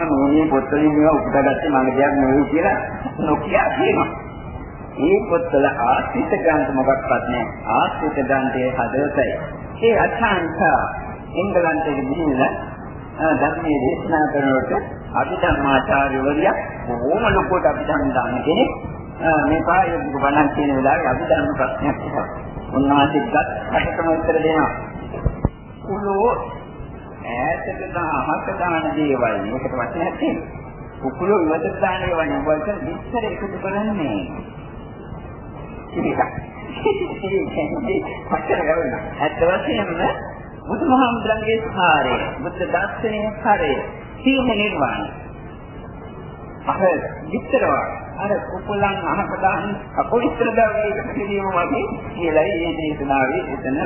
මේ පොත්වලින් මේවා උපුටාගත්තේ මගේ දෙයක් නෙවෙයි කියලා නොකිය කියනවා. මේ පොත්වල ආශ්‍රිත ග්‍රන්ථ මොකක්වත් නැහැ. ආශ්‍රිත ග්‍රන්ථයේ හදවතයි. ඒ අචාන්ත එංගලන්තයේ ගිහිල්ලා ධර්මයේ දේශනා කරනකොට අභිධර්මාචාර්යවරිය බොහොම ලොකුවට අභිධර්ම දාන කෙනෙක් මේ පාරේ බණන් කියන වෙලාවේ අභිධර්ම ප්‍රශ්නයක් තිබුණා. උන්වහන්සේ ගත් අටකම උත්තර දෙනවා. කුලෝ ඈතට දාහක දාන දේවල් මේකට වචනයක් තියෙනවා. කුකුලෝ ඉවතට දාන දේවල් වලට විස්තර එකතු කරන්නේ. ඉතින් පච්චර ගවන්න. ඇත්ත වශයෙන්ම බුදුමහාමුදුරන්ගේ සාරය, බුද්ධ දර්ශනයේ සාරය, සීල නිර්වාණය. අර විස්තරවා අර කුකුලන් අහක දාන අපොලිස්තර දාගේ පිළිම වගේ කියලායි මේ දේශනාවේ එතන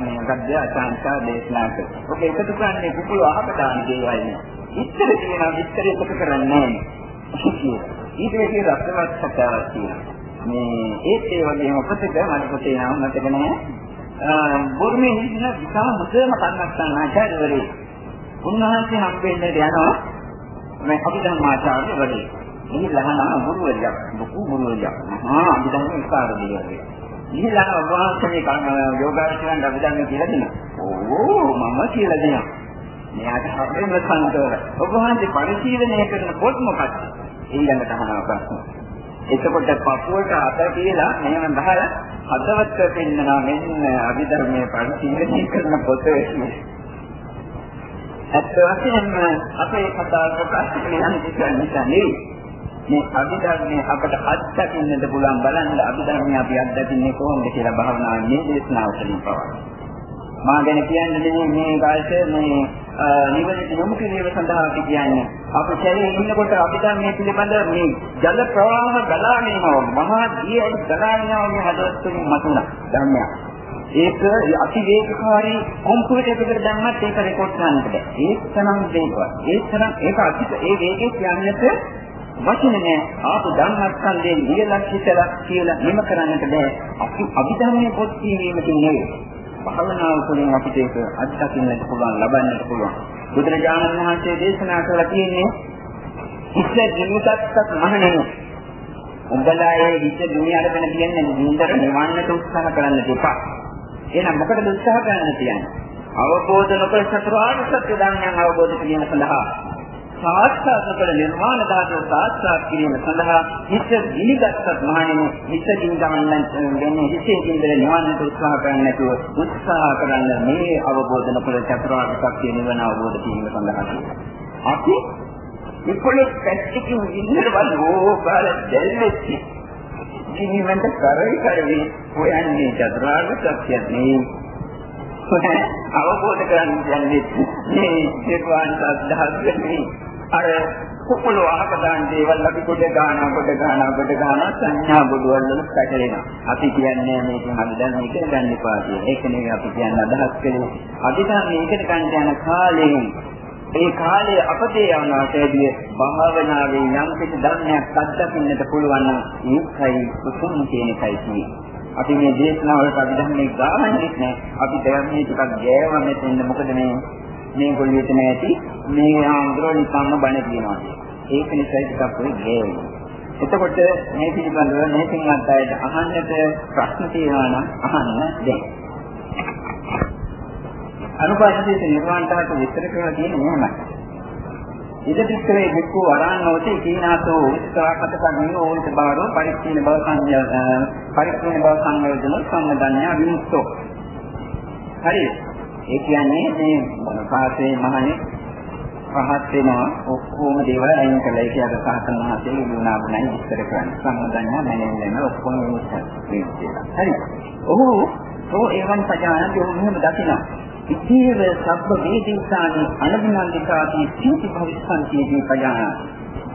මේ ගද්‍ය අසංකා දේශනා කරා. ඔක එකතු කරන්නේ කුකුල අහක දාන දේවල් නේ. විස්තර කියනවා විස්තර එකතු කරන්නේ නැහැ. ඊට මේ රසවත් කතාවක් තියෙනවා. මේ ඒත් ඒ වගේම පොතක මට පොතේ නම මතක නැහැ. බුරුමේ ඉන්න විශාල මුස්ලිම් කන්නස්සන් ආචාර්යවරේ. උන්වහන්සේ හම්බෙන්නේ යනවා මේ අභිධර්මාචාර්ය වගේ. ඉතින් ලහනා ගුරුවරයා ලොකු ගුරුවරයා. ආ අභිධර්ම විකාරදියගේ. ඉතින් වහන්සේ කන යෝගාචරණ අභිධර්ම කියලා දෙනවා. ඕ මම කියලා දෙනවා. මෙයාට හරිම සන්තෝෂ. ඔබ වහන්සේ පරිශීලනය කරන පොත් මොකක්ද? ඊළඟට අහනවා ප්‍රශ්න. එතකොට පපුවට අත කියලා මෙහෙම බහලා හදවත් පෙන්නනවා මෙන්න අභිධර්මයේ පරිශීලනය කරන පොත ඇත්ත වශයෙන්ම අපේ කතා ප්‍රකාශ කරන නිසා නෙවෙයි. මේ අභිධර්මයේ අපට අත්දකින්නට පුළුවන් බලන්න අභිධර්මයේ අපි අත්දකින්නේ කොහොමද කියලා භාවනාවේ දේශනාව වලින් පවා. මා ගැන කියන්නේ මේ කාලේ මේ නිවනට යොමු කිරීම සඳහා අපි කියන්නේ. අපි කැලේ ඉන්නකොට අපි දැන් මේ පිළිබඳ මේ ජල ප්‍රවාහ ගලාගෙන යනවා මහා දිය ගලාගෙන යනවා මේ හදවත තුළින් මතුණා ධර්මයක්. ඒක අති වේගකාරී කොම්පියුටර් එකකට දැම්මත් ඒක රෙකෝඩ් කරන්නට බෑ. ඒ තරම් වේගවත්. ඒ තරම් ඒක අතික ඒ වේගයේ කියන්නට වචන නෑ ආපු ධර්මස්කන්ධයෙන් ලියලා හිතලා කියලා නිම කරන්නට බෑ අපි අභිධර්මයේ පොත් කියවීමකින් නෙවෙයි භාවනාව තුළින් අපිට ඒක අත්දකින්නට පුළුවන් ලබන්නට පුළුවන්. බුදුරජාණන් වහන්සේ දේශනා කළා තියෙන්නේ ඉස්ස ජීවිතත්ත් මහණෙනි. උඹලා ඒ විච දුනිය අරගෙන තියන්නේ නින්දර නිවන්නට උත්සාහ කරන්න දෙපා. එහෙනම් මොකටද උත්සාහ කරන්න තියන්නේ? අවබෝධ නොකර චතුරාර්ය සත්‍ය ධර්මයන් අවබෝධ කිරීම සඳහා සාක්ෂාත් කළ නිර්වාණ ධාතුව සාක්ෂාත් කිරීම සඳහා හිත දිලිගත්ත් මහණෙනි හිත දින්ගමන්න දෙන්නේ හිතේ දින්දල නිවන්නට උත්සාහ කරන්නේ නැතුව උත්සාහ කරන්න මේ අවබෝධ නොකළ චතුරාර්ය සත්‍ය නිවන අවබෝධ කිරීම සඳහා. අපි ඉක්කොලේ පැත්තකින් ඉන්නර බලෝ බාල දෙල්ලෙච්චි. ජීවිතේ කරේ කරේ හොයන්නේ චතුරාර්ය සත්‍ය නෙවෙයි අවබෝධ කරගන්න යන්නේ මේ නිර්වාණ සත්‍යය අර කුකුල අහක දාන දේවල් අපි කොට ගන්නවා කොට ගන්නවා කොට ගන්නවා සංඥා බුදුවල් වල පැටලෙනවා. අපි කියන්නේ මේකෙන් අපි දැන් මේක ගන්න එපා කියලා. ඒක නෙවෙයි අපි කියන්න අදහස් කළේ. අපි දැන් මේකට ගන්න යන කාලයෙන් ඒ කාලයේ අපතේ යනාටදී භාවනාවේ යම් කිසි ධර්මයක් අත්දකින්නට පුළුවන් නම් ඒකයි උතුම් කියන එකයි කියන්නේ. අපි මේ දේශනාවලට අභිධර්මයේ ගාවන්නේ නැහැ. අපි ධර්මයේ ටිකක් ගෑවම මෙතෙන්ද මොකද මේ මේ ගොල්ලියට නැති මේ ආන්දරෝ නිකම්ම බණ කියනවා. ඒක නිසා ටිකක් ඔය ගෑවෙන්නේ. එතකොට මේ පිළිබඳව මේ පින්වත් අයට අහන්නට ප්‍රශ්න තියෙනවා නම් අහන්න දැන්. අනුපාදිත නිර්වාණ තාට විස්තර කරලා තියෙන්නේ මෙහෙමයි. ඉදපිස්කවේ වික්ඛු වරාණෝති කීනාසෝ උත්සාහකට කන්නේ ඕනිත බාරෝ පරික්ෂීන බව සංඥා පරික්ෂීන බව සංයෝජන සම්මදන්‍ය විමුක්තෝ. හරි. ඒ කියන්නේ මේ මොනපාසේ මහණේ පහත් වෙනවා ඔක්කොම දේවල් අයින් කළා. ඒක අර සාතන මහතේ වුණා වුණයි විස්තර කරන්නේ. සම්මදන්‍ය මැනෙන්න ඔක්කොම විස්තර හරි. ඔහු ඔහු එවන් පජානති ඔහු මෙහෙම දකිනවා. ඉතිව සබ්බ වේදිකානි අනබිනන්දිකාති සීති භවිස්සන්තිදී පජානාති.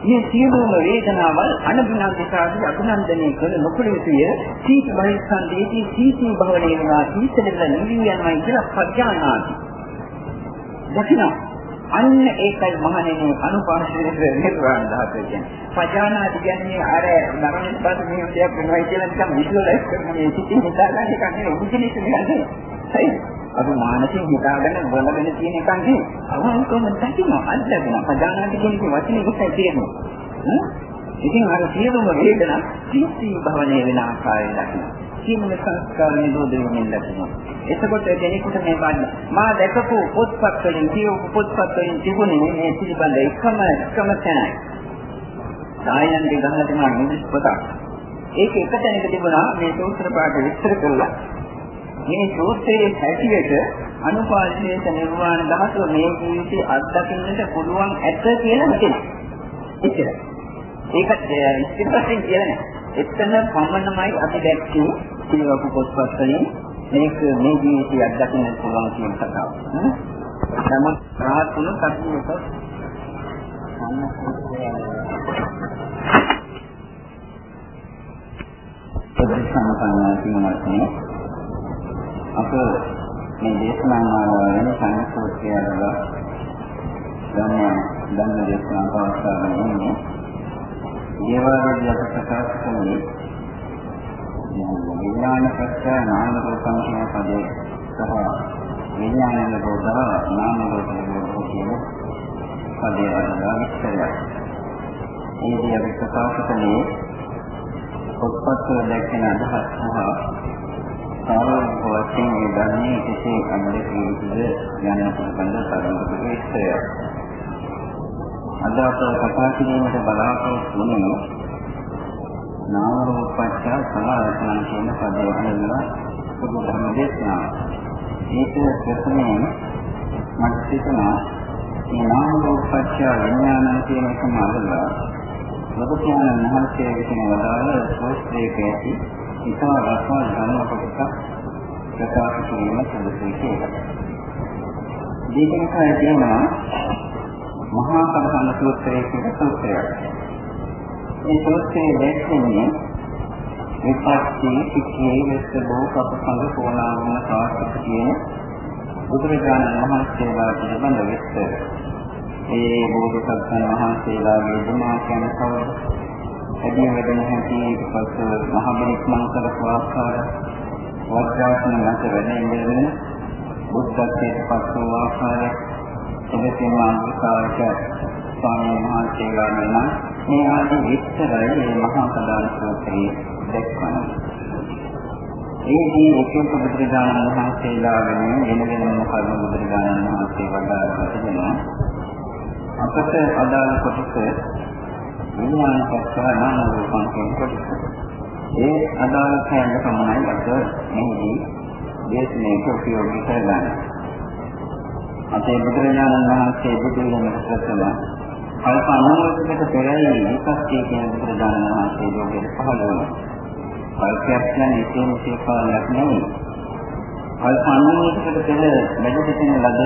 මේ සියලුම වේදනාවල් අනබිනන්දිකාදී අභිනන්දනය කළ නොකළ යුතුය. සීති භවිස්සන්තිදී සීති භවණේනවා සීතලෙල නිවි යනවා කියලා පජානාති. දකින්න අන්න ඒකයි මහණෙනි අනුපාශිත නිර්වාණ ධාතුව කියන්නේ. පජානාති කියන්නේ අර මරණයට පස්සේ මේ දෙයක් වෙනවා කියලා නිකන් විශ්ලේෂණය කරන මේ සිතින් හිතාගන්න එක නෙවෙයි උපදිනේ කියන්නේ. හරි. අපි මානසික හිතාගෙන බලගෙන තියෙන එකක් නෙවෙයි. අවංකවම දකින්න අද්දගෙන පදානාති කියන වචනේ කොටයි තියෙන්නේ. ඉතින් අර සියලුම වේදනා සීසී භවණය වෙන ආකාරයෙන් දකින්න. සියලුම සංස්කාර නිරෝධ වෙමින් දකින්න. එතකොට කෙනෙකුට මේ වන්න මා දැකපු පොත්පත් වලින් කියවපු පොත්පත් වලින් තිබුණේ මේ පිළිබඳ එකම එකම තැනයි. සායනන්ගේ ගහලා තියෙන ඉංග්‍රීසි පොතක්. ඒක එක තැනක තිබුණා මේ සූත්‍ර පාඩ විස්තර කළා. මේ සූත්‍රයේ හැටියට අනුපාදිත නිර්වාණ ධාතුව මේ ජීවිතේ අත්දකින්නට පුළුවන් ඇත කියලා හිතෙනවා. එච්චරයි. ඒක ඉස්තිපසින් කියලා නෑ. එතන පමණමයි අපි දැක්කේ කියවපු පොත්පත් වලින් මේක මේ ජීවිතය අත්දකින්න පුළුවන් කියන කතාව. නම රාහතුන කතියක සම්පන්න කියනවානේ අප මේ දේශනාව වෙන සංස්කෘතිය අරලා ධර්ම ධර්ම දේශනා පවත්වාගෙන ඉන්නේ දේවාලයේ අප ප්‍රකාශ කළේ විඥාන සත්‍ය නාම රූපං කියන පදේ සහ විඥාන රෝධ නාම රෝධ කියන පදේ අරලා විස්තරය. ඒදී අපි ප්‍රකාශ කළේ පොත්පත් වල දැක්වෙන අදහස් සහ සාමාන්‍ය වශයෙන් මේ ධර්මයේ කිසි අන්දකීද යන පිළිබඳ තරමක විස්තරයක්. අද අප කතා කිරීමට බලාපොරොත්තු වුණේ නාම රූප පත්‍ය සලආයතන කියන පදේ අනුව පොදු ධර්ම දේශනාව. මේක ප්‍රථමයෙන් මට සිතනවා මේ නාම රූප පත්‍ය විඥාන කියන එකම අරලා බුදුපියාණන් වහන්සේ විසින් වදාළ සෝස්ත්‍රයක ඇති ඉතා රසවත් ධර්ම කොටසක් ප්‍රකාශ කිරීම සඳහන් කියලා. දීපනකය කියනවා මහා කමහන සූත්‍රයේ කියන සූත්‍රයක්. මේ සූත්‍රයේ දැක්වෙන්නේ විපස්සී සික්ඛේ වෙස්ස බෝකප සංඝ කෝණාවන සාස්ත්‍ර කියන බුදුරජාණන් වහන්සේලා පිළිබඳ විස්තර. ඒ බෝධිසත්වයන් වහන්සේලාගේ දුමාකයන් කවුද? එදින වැඩෙන හැටි පස්ස මහ බලික්මන් කරපු ආකාර වජ්‍රාසන මත වැඩ ඉඳගෙන බුද්ධත්වයට පත් වූ ආකාරය එලෙසින්ම අංගිකාරක ස්වාමීන් වහන්සේලා නම් මේ ආදී විස්තරය මේ මහා ප්‍රදාන සූත්‍රයේ දැක්වනවා. ඒදී එක එක බුදුරජාණන් වහන්සේලා වෙනුවෙන් වෙන වෙනම කර්ම බුදුරජාණන් වහන්සේ වදාළා තිබෙනවා. අපට අදාළ කොටස විඥාන පස්සා නාම රූපං කියන කොටස. ඒ අදාළ කයන්ද පමණයි අපට මෙහිදී දේශනාවට උපයෝගී කරගන්නේ. අපේ බුදුරජාණන් වහන්සේ බුදු වෙනකොට ප්‍රථම කල්ප 90කට පෙරයි විපස්සී කියන බුදුරජාණන් වහන්සේ ලෝකෙට පහළ වුණා. කල්පයක් කියන්නේ ඒකේ සේපාලයක් නෙවෙයි. කල්ප 90කට පෙර වැඩ සිටින ලද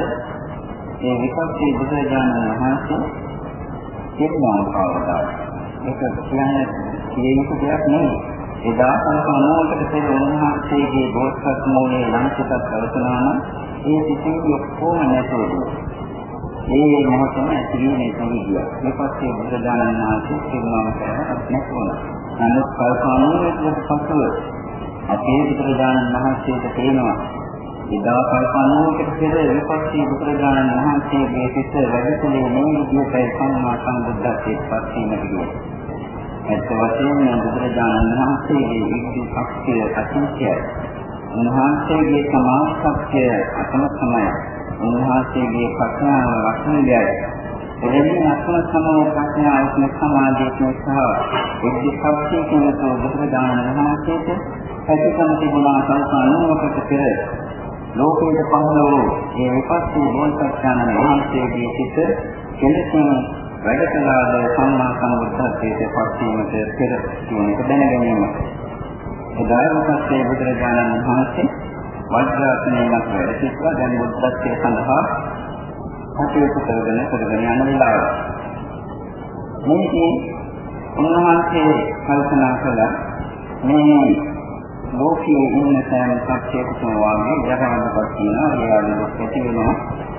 ඒ විපස්සී බුදුරජාණන් වහන්සේ එක්මන් කවදා. ඒක කියන්නේ කියේක දෙයක් නෙවෙයි. එදා කල්ප 90කට පෙර උන්වහන්සේගේ බෝසත් මූලයේ ලංකිතත් අවසනා නම් ඒ සිතිවිලි ඔක්කොම නැතුවද මේ මොහොතම ඇතිවීමේ සංගිය. මේ පස්සේ බුදුදානන් වහන්සේ සිරුරම කරලා නැතුවන. නමුත් කල්පනාවෙත් පසුව අපේ බුදුදානන් වහන්සේට තේනවා එදා කල්පනාවකට පෙර විපස්සී බුදුරජාණන් වහන්සේගේ සිත වැඩිතුනේ මේ විදිහට සම්මා සම්බුද්ධත්වයට පත් වීමට ගියේ. ඇත්ත වශයෙන්ම බුදුරජාණන් වහන්සේගේ ඉක්ති ශක්තිය අතිශයයි. උන්වහන්සේගේ සමාධිය අතම තමයි. උන්වහන්සේගේ ප්‍රඥාව වශයෙන්යි. එවැනි අතම සමෝ ප්‍රඥාව කියන සමාධිය සහ බුද්ධ ශක්තිය කියන බුදුරජාණන් වහන්සේට ඇතිකම තිබුණා සංසාරෝකට පෙර ලෝකයේ පහළ වූ මේ විපස්සී බෝසත්යන් වහන්සේගේ සිත කෙලෙසින් වැඩ කළාද සම්මා සම්බුද්ධත්වයට පත් වීමට පෙර කියන එක දැනගැනීම. එදායමකත්තේ බුදුරජාණන් වහන්සේ වජ්‍රාසනයක් වැඩ සිටවා දැන් බුද්ධත්වයේ සඳහා කටයුතු කරගෙන කරගෙන යන වෙලාව. මේකේ උන්වහන්සේ කල්පනා කළා මේ ලෝකයේ ඉන්න සෑම සත්‍යයකම වාගේ යහමදපත් වෙනවා ඒවාගේ දුක් ඇති වෙනවා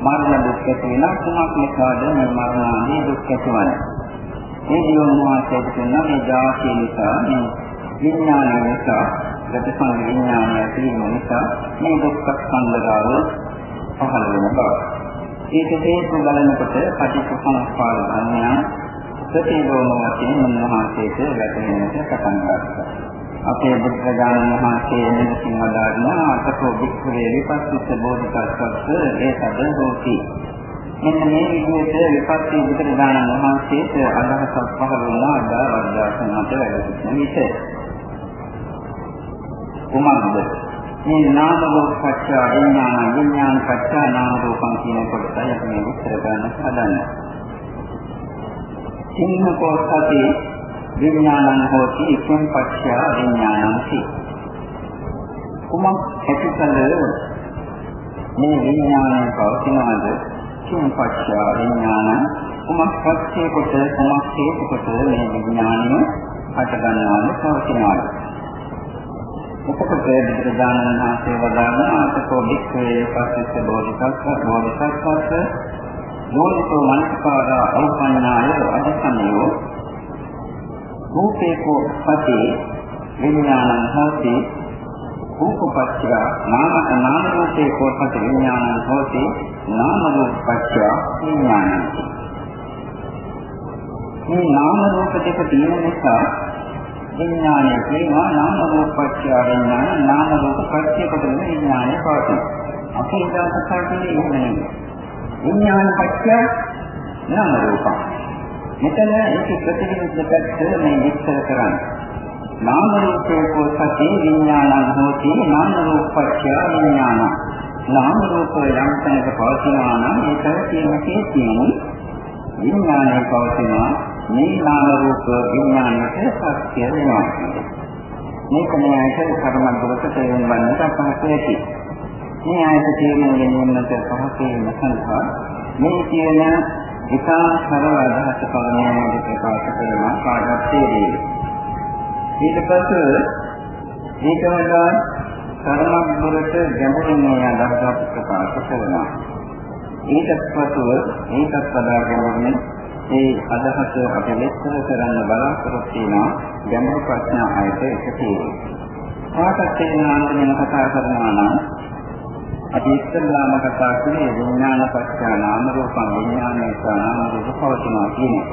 මරණ දුක් ඇති වෙනවා කුමක් නිසාද මේ මරණාදී දුක් ඇතිවන්නේ මේ දියුණුවාට කියන මේ ජාතිය නිසා මේ විඥානය නිසා ප්‍රතිසං විඥානය ඇතිවීම නිසා මේ දුක්ඛ ස්කන්ධාව පහළ වෙන බව. ඒක හේතු බලනකොට පටිච්චසමුප්පාද ධර්මයන් ප්‍රතිලෝම වශයෙන් මනෝහාසයට වැටෙන්නට පටන් ගන්නවා. අපේ බුද්ධජානක මහත්මයේ මෙලෙසින් වදාළන අතකෝ වික්ඛවේ විපස්සිත බෝධිසත්වස්ස ඒ සද හෝති. මෙන්න මේ විදිහට විපස්සී බුදුරජාණන් වහන්සේට අදහසක් පහළ වුණා අදාවර්දාසනට වැඩ සිටින විට. කුමක්ද? මේ නාම රූප පත්‍ය විඥාන විඥාන පත්‍ය නාම රූපං කියන කොටසයි අපි මේ විස්තර කරන්න හදන්නේ. සිංහකෝ සති විඥානං හෝති ඉක්ඛම් පච්චය විඥානං කුමක් ඇතිකල මේ විඥානය පවතිනවද? කිම් පච්චය විඥානං. කුමක් පච්චය කොට කුමක් හේතු කොට මේ විඥානය හට ගන්නවද පවතිනවද? එතකොට බුදුරජාණන් වහන්සේ වදාළන අතකෝ වික්ඛවේ පස්සිත බෝධිසත්ව බෝධිසත්වස්ස යෝනිසෝ මනස්කාරා අවපන්නාය අධිසමයෝ රූපේකෝ පතේ විඥානං හෝති. රූපපච්චය නාම නාම රූපේකෝ පතේ විඥානං හෝති. නාම රූපපච්චය විඥානං. මේ නාම රූප දෙක තියෙන නිසා විඥානය කියනවා නාම රූපපච්චය විඥාන නාම රූපපච්චය කොටගෙන විඥානය පවතී අපේ ඉදාසකල්පනේ එහෙම නෙවෙයි විඥාන පච්චය නාම රූපං. මෙතන ඒක ප්‍රතිවිරුද්ධ පැත්ත මේ විස්තර කරන්නේ. නාම රූපෝ සති විඥානං හෝති නාම රූපච්ඡ විඥාන. නාම රූප යම් තැනක පවතිනවා නම් ඒක තියෙන්නේ තියෙන්නේ විඥානය පවතිනවා මේ නාම රූප විඥානයට සත්‍ය වෙනවා. මේක නෑයට කර්මන්තවලට තේරුම් ගන්නට අපහසු ඇති. මේ ආයත තේරුම් ගැනීමට පහසු වෙන සඳහා මේ කියන ඉතා සරල අදහස පවණියමදී ප්‍රකාශ කරනවා කාටවත් තේරෙන්නේ. ඊට පස්සේ ඒක වඩා සරලක් දුරට ගැඹුරින් මේ අදහස ප්‍රකාශ කරනවා. ඊට පස්ව ඒකත් වඩා ගැඹුරින් ඒ අදහස අපි විස්තර කරන්න බලාපොරොත්තු වෙනවා ගැඹුරු ප්‍රශ්න ආයත එක තියෙනවා. කාටත් තේරෙන අන්තිම කතා කරනවා නම් අපි ඉස්සෙල්ලාම කතා කළේ විඥාන පත්‍ය නාම රූපං විඥානයේ නාම රූප පවතිනවා කියන එක.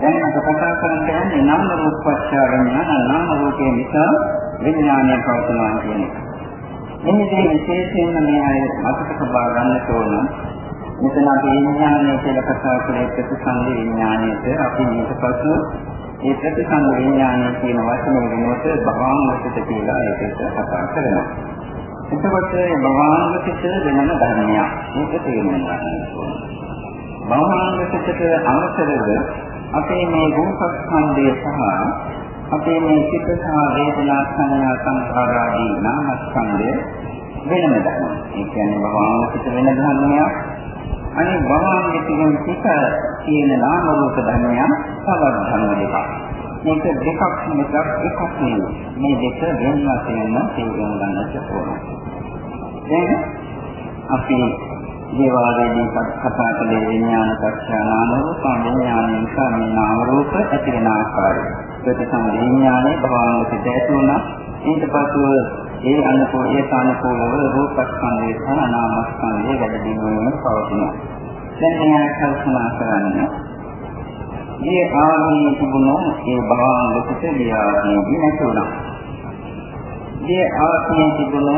දැන් අපි කතා කරන්නේ යන්නේ නාම රූප පත්‍ය විඥාන නාම රූපේ නිසා විඥානය පවතිනවා කියන එක. මෙන්නේ විශේෂයෙන්ම මේ අය මතක තබා ගන්න ඕන. මෙතන අපි විඥානය කියලා කතා කරේ ප්‍රතිසන්දි විඥානයේද අපි ඊට පසු ඒ ප්‍රතිසන්දි විඥානය කියන වචනේ වෙනුවට භවංගසිත කියලා ඒකට කතා කරනවා. එතකොට භවාංගසිත වෙනම ධර්මයක්. මේක තේරුම් ගන්න ඕනේ. භවාංගසිතට අමතරව අපේ මේ රූපස්කන්ධය සහ අපේ මේ චිත්ත සහ වේදනා සංඥා සංකාර ආදී නාමස්කන්ධය වෙනම ධර්මයක්. ඒ කියන්නේ භවාංගසිත වෙන ධර්මයක්. අනිත් භවාංගසිතෙන් පිට තියෙන නාම රූප ධර්මයන් තවත් ධර්ම දෙකක්. මේක දෙකක් මිසක් එකක් නෙවෙයි. මේ දෙක වෙන වශයෙන්ම තේරුම් ගන්නට ඕන. දැන් අපි දේවාලයේදී කතා කළේ විඥාන පක්ෂා නාම රූප විඥාන නිසා මේ නාම රූප ඇති වෙන ආකාරය. ප්‍රතිසං විඥානේ භවංග සිට ඇති වුණා. ඊට පස්ව ඒ අනුකූල ඒ සානුකූලව රූපස්කන්ධය සහ නාමස්කන්ධය වැඩි දියුණුවම පවතිනවා. දැන් මේ කල්පනා කරන්න මේ ආත්මයේ තිබුණු ඒ භවංග සිට වියාදී නැතුණා. මේ ආත්මයේ තිබුණු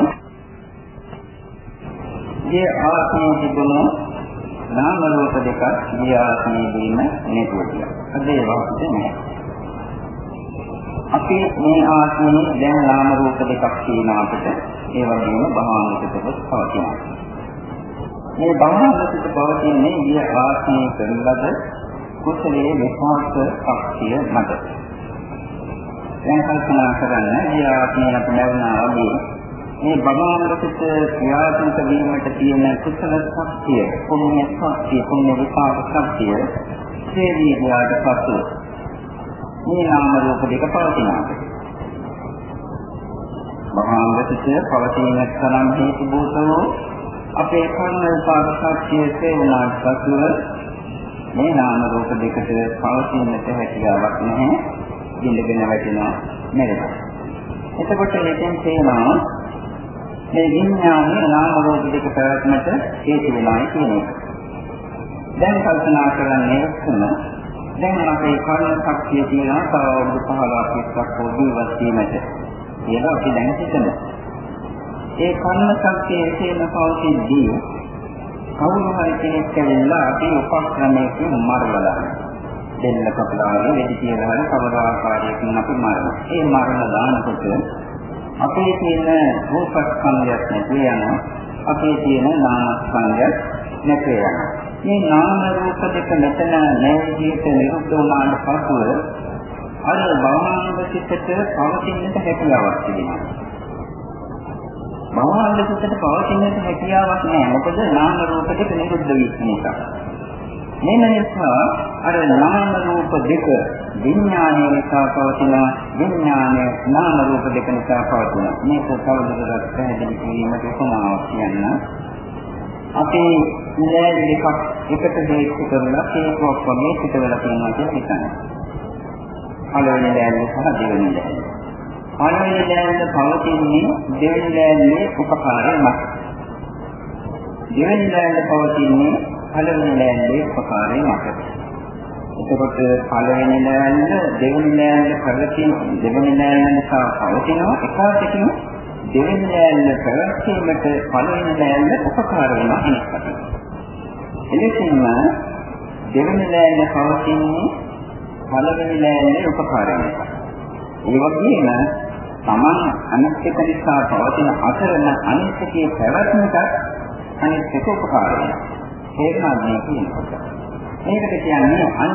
මේ ආත්මයේ තිබුණු නාම රූප දෙකක් මේ ආත්මයේදීම නැතුණා. අද ඒ වාක්‍යය නෑ. අපි මේ ආත්මයේ දැන් නාම රූප දෙකක් තියෙන අපිට ඒ වගේම භවංග සිට පවතිනවා. මේ භවංග සිට පවතින්නේ ඊය ආත්මයේ කරන ලද කුසලයේ විපාක ශක්තිය මත. දැන් කල්පනා කරන්න මේ ආත්මය අපි ලැබුණා වගේ මේ භවනාමරසිත ක්‍රියාත්මක වීමට තියෙන කුසල ශක්තිය, පුණ්‍ය ශක්තිය, පුණ්‍ය විපාක ශක්තිය සේදී ගියාට පසු මේ නාම රූප දෙක පවතිනවා. භවනාමරසිත පවතින තරම් හේතු භූතෝ අපේ කර්ම විපාක ශක්තිය සේවනාට පසුව මේ නාම රූප දෙකට පවතින්නට හැකියාවක් නැහැ. ඉඳගෙන වැටෙනවා නේද? එතකොට මෙතෙන් තේනවා මේ විඥානයේ නාම රූප දෙක පැවැත්මට හේතු වෙනවා කියන එක. දැන් කල්පනා කරන්නේ කොහොම දැන් අපේ කර්ම ශක්තිය තියෙනවා තව අවුරුදු 15ක් 20ක් වගේ ජීවත් වීමට. කියලා අපි දැන් හිතමු. ඒ කර්ම ශක්තිය එසේම පවතිද්දී කවුරු හරි කෙනෙක් ඇවිල්ලා අපි උපක්‍රමයකින් මරලා දෙන්න කපලාවේ වෙඩි කියලා හරි කවර ආකාරයකින් අපි මරනවා. ඒ මරණ දානකොට අපේ තියෙන රූපස්කන්ධයක් නැති යනවා. අපේ තියෙන නාමස්කන්ධයක් නැති යනවා. මේ නාම රූප දෙක මෙතන නැවතීට නිරුද්ධ වුණාට පසුව අර භවනාංග සිතට පවතින්නට හැකියාවක් තිබෙනවා. භවනාංග සිතට පවතින්නට හැකියාවක් නැහැ. මොකද නාම රූප දෙක නිරුද්ධ වෙච්ච නිසා. මේ නිසා අර නාම රූප දෙක විඥානය නිසා පවතින විඥානය නාම රූප දෙක නිසා පවතින මේක තවදුරටත් පැහැදිලි කිරීමට උපමාවක් කියන්න අපේ ඉලෑලි එකක් එකට හේතු කරලා කේකුවක් වගේ පිටවලා තියෙනවා කියලා හිතන්න. පළවෙනි ලෑල්ල සහ දෙවෙනි ලෑල්ල. පළවෙනි ලෑල්ල පවතින්නේ දෙවෙනි ලෑල්ලේ උපකාරය මත. දෙවෙනි ලෑල්ල පවතින්නේ පළවෙනි ලෑල්ලේ උපකාරය මත. එතකොට පළවෙනි ලෑල්ල දෙවෙනි ලෑල්ල කරකින් දෙවෙනි ලෑල්ල නිසා පවතිනවා එකwidehatකින් දෙවෙනි ලෑල්ල පැවැත්වීමට පළවෙනි ලෑල්ල උපකාර වෙනවා අනිත් එලෙසින්ම දෙවෙනි ලෑල්ල පවතින්නේ පළවෙනි ලෑල්ලේ උපකාර වෙනවා. ඒ වගේම Taman අනිත් එක නිසා පවතින අතරන අනිත් එකේ පැවැත්මට අනිත් එක උපකාර වෙනවා. තේරුණාද මේ කියනකොට? මේකට කියන්නේ අන්‍ය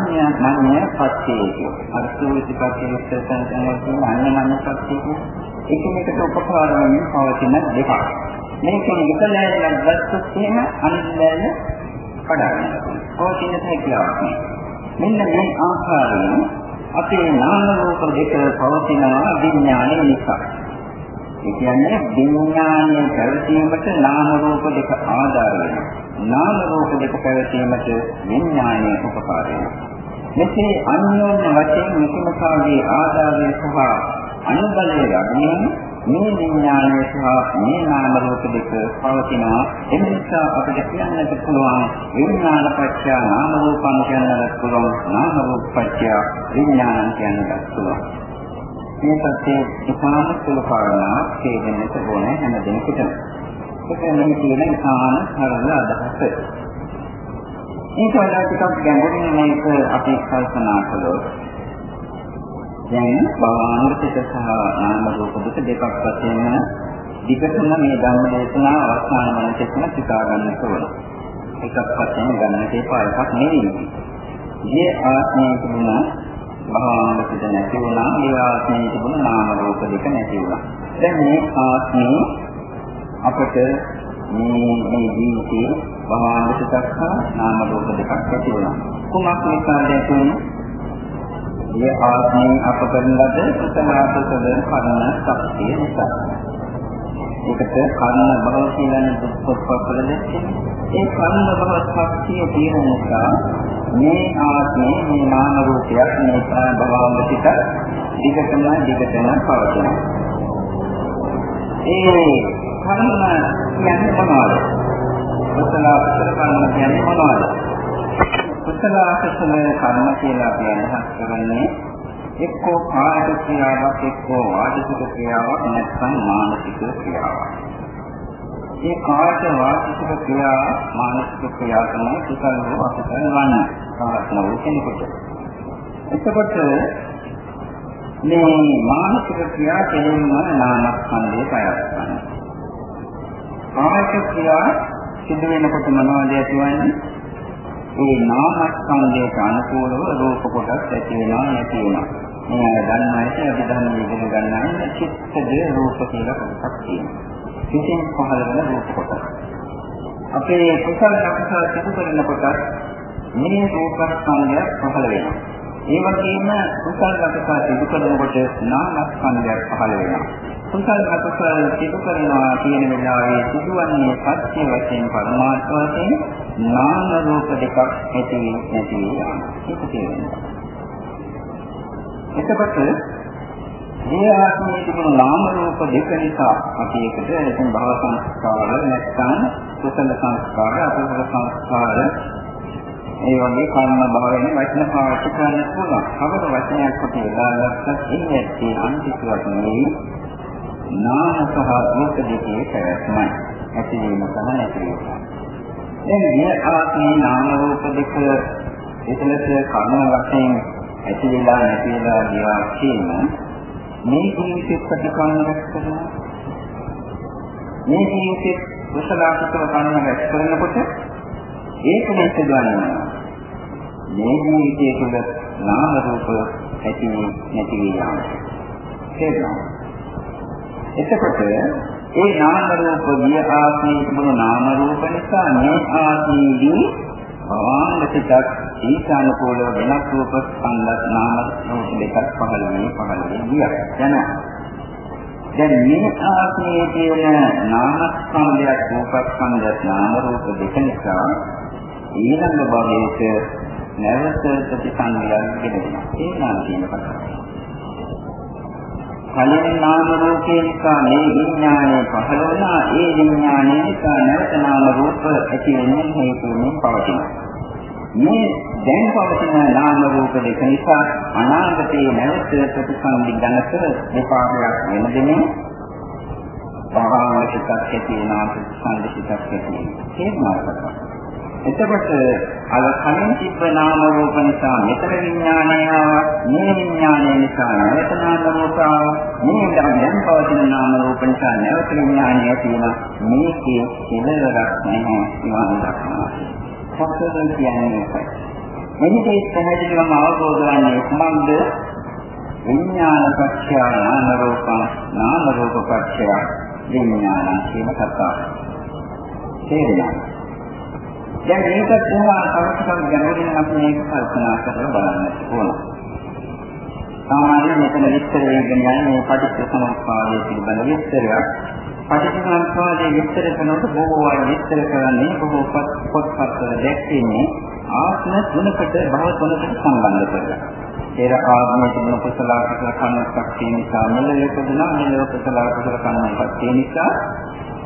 මඤ්ඤ පත්‍යේ කියලා. අර්ථෝති පත්‍යේ විස්තරයන් කියන අන්‍ය මඤ්ඤ පත්‍යේ එකිනෙකට උපකාර වෙමින් පවතින දෙකක්. මේකෙන් විකලයන් ගත්තොත් එහෙම අනිත්‍යය කඩා ගන්නවා. පවතින හැකියාවක් නෑ. මෙන්න මේ ආකාරයෙන් අපේ නාම රූප දෙක පවතිනවා විඥානය නිසා. ඒ කියන්නේ විඥානයේ පැවතීමට නාම රූප දෙක ආධාර වෙනවා. නාම රූප දෙක පැවතීමට විඥානය උපකාර වෙනවා. මෙසේ අන්‍යෝන්‍ය වශයෙන් මෙතනකාගේ ආධාරය සහ අනුබලය යන්නේ මේ විඥානය සහ මේ නාම රූප දෙක පවතිනවා ඒ නිසා අපිට කියන්නට පුළුවන් විඥාන පත්‍ය නාම රූපං කියන්නට පුළුවන් නාම රූප පත්‍ය විඥානං කියන්නට පුළුවන් මේ පැත්තේ ඉතාම සුළු කාරණාවක් තේරෙන්නට ඕනේ හැම දෙයකටම. ඒක මේ කියන ඉතාම සරල අදහස. මේක වඩා ටිකක් ගැඹුරින් මේක අපි කල්පනා කළොත් දැන් භවංගික සහ නාම රූප දෙක දෙකක් වශයෙන් විකසන මේ ධර්ම දේශනා අවස්ථාන මනසෙන් සිතා ගන්න ඕන. එකක් වශයෙන් ගන්නට එපා එකක් නෙවෙයි. මේ ආත්මය තිබුණා භවංගික නැති වුණා ඒ ආත්මය තිබුණ නාම රූප දෙක නැති වුණා. දැන් මේ ආත්මය අපට මේ මේ ජීවිතේ භවංගික සහ නාම රූප දෙකක් ඇති වුණා. කුමක් නිසාද ඇතිවෙන්නේ? ඒ ආත්මයෙන් අප කරන ලද සතනාසසද කර්ණ ශක්තිය නිසා. ඒකට කර්ණ භව කියන දුක්පත්වල දැක්කේ. ඒ කර්ණ භව ශක්තිය තියෙන නිසා මේ ආත්මේ මේ නාම රූපයක් මේ භවවල පිට දිගටම දිගටම පවතිනවා. ඒ කර්ම කියන්නේ මොනවද? කුසල අකුසල කර්ම කියන්නේ මොනවද? කුසල අකුසල කර්ම කියලා අපි අදහස් කරන්නේ එක්කෝ කායික ක්‍රියාවක් එක්කෝ වාචික ක්‍රියාවක් නැත්නම් මානසික ක්‍රියාවක්. මේ කායික වාචික ක්‍රියා මානසික ක්‍රියා තමයි කුසල හෝ අකුසල වන්නේ. සාහසන වූ කෙනෙකුට. එතකොට මේ මානසික ක්‍රියා කෙලින්ම නාමස්කන්ධය පයවන්න. කායික ක්‍රියා සිදු වෙනකොට මොනවද ඇතිවන්නේ? ඒ නාමස්කන්ධයට අනුකූලව රූප කොටස් ඇති වෙනවා නැති වෙනවා. මේ දන්නායිට අපි ධර්ම ඉගෙන ගන්නවා චිත්තද රූප කියලා කොටසක් තියෙනවා. සිතින් පහළ වෙන රූප කොටස්. අපේ කුසල අකුසල සිදු කරන කොටස් මේ රූපස්කන්ධය පහළ වෙනවා. ඒ වගේම කුසල අකුසල සිදු කරනකොට නාමස්කන්ධයක් පහළ වෙනවා. කුසල අකුසල සිදු කරනවා කියන වෙලාවේ සිදුවන්නේ සත්‍ය වශයෙන් පරමාර්ථ වශයෙන් නාම රූප දෙකක් ඇති නැති යනවා. ඒක තේරෙනවා. එතකොට මේ ආත්මයේ තිබුණු නාම රූප දෙක නිසා අපි ඒකට එතන භව සංස්කාර නැත්නම් කුසල සංස්කාර අකුසල සංස්කාර ඒ වගේ කර්ම භාවයෙන් වචන පාවිච්චි කරන්න පුළුවන්. කවර වචනයක් අපි යොදාගත්තත් එන්නේ ඒ අන්තිමට නෙවෙයි නාම සහ රූප දෙකේ පැවැත්මයි. ඇතිවීම සහ නැතිවීම. දැන් මේ ආත්මේ නාම රූප දෙක එතනට කර්ම වශයෙන් ඇති වෙලා නැති වෙලා ගියා කියන මේ ජීවිතෙත් ප්‍රතිකරණ රැස් කරනවා. මේ ජීවිතෙත් කුසල අකුසල කර්ම රැස් කරනකොට ඒක නැති ගන්නවා. මේ ජීවිතයේ තුල නාම රූප ඇති නැති වෙනවා. තේරෙනවද? එතකොට ඒ නාම රූප ගිය ආත්මයේ තිබුණු නාම රූප නිසා මේ ආත්මයේදී භවංග සිතක් ඊසානුකූල වෙනස් රූප ස්කන්ධ නාම රූප දෙකක් පහළ වෙන පහළ වෙන ගියා. දැන් දැන් මේ ආත්මයේ තියෙන නාම ස්කන්ධයක් රූප ස්කන්ධයක් නාම රූප දෙක නිසා ඊළඟ භවයේක නැවත ප්‍රතිසංගයක් ගෙනෙනවා. ඒ නාම කියන කතාව. කලින් නාම රූපේ නිසා මේ විඥානය පහළ වුණා. ඒ විඥානය නිසා නැවත නාම රූප ඇති වෙන්නේ හේතු වෙනින් පවතිනවා. මේ දැන් පවතින නාම රූප දෙක නිසා අනාගතයේ නැවත ප්‍රතිසන්දි ගණතර දෙපාරයක් වෙන දෙන්නේ භාවනාවකට ඇති වෙන ප්‍රතිසන්දි සිතක් ඇති වෙනවා. ඒක මාර්ගයක්. එතකොට අර කලින් තිබ්බ නාම රූප නිසා මෙතන විඥානය ආවා මේ විඥානය නිසා නැවත නාම රූප ආවා. මේ දැන් පවතින නාම රූප නිසා නැවත විඥානය තියෙන මේකේ කෙලවරක් නැහැ නිවන් දක්නවා සත්‍යයෙන් කියන්නේ? ඒකයි මෙනිකේ පැහැදිලිවම අවබෝධ වන්නේ කුමක්ද? විඥාන පත්‍ය නාම රූප නාම රූප පත්‍ය විඥාන කියන කතාව. තේරෙනවද දැන් මේකත් උනා තවටිකක් ගැඹුරින් අපි මේක කල්පනා කරලා බලන්න ඕන. සාමාන්‍යයෙන් මෙතන විස්තර වෙගෙන යන්නේ මේ පටිච්චසමුප්පාදයේ පිළිබඳ විස්තරයක්. පටිච්චසමුප්පාදයේ විස්තර කරනකොට බොහෝ අය විස්තර කරන්නේ බොහෝ පොත්පත්වල දැක්වෙන්නේ ආත්ම තුනකට භව තුනකට සම්බන්ධ කරලා. ඒර ආත්මයේ තිබෙන කුසල කුසල කන්නක් තියෙන නිසා මෙලෙ උපදිනා මෙලෙ කුසල කුසල කන්නක් තියෙන නිසා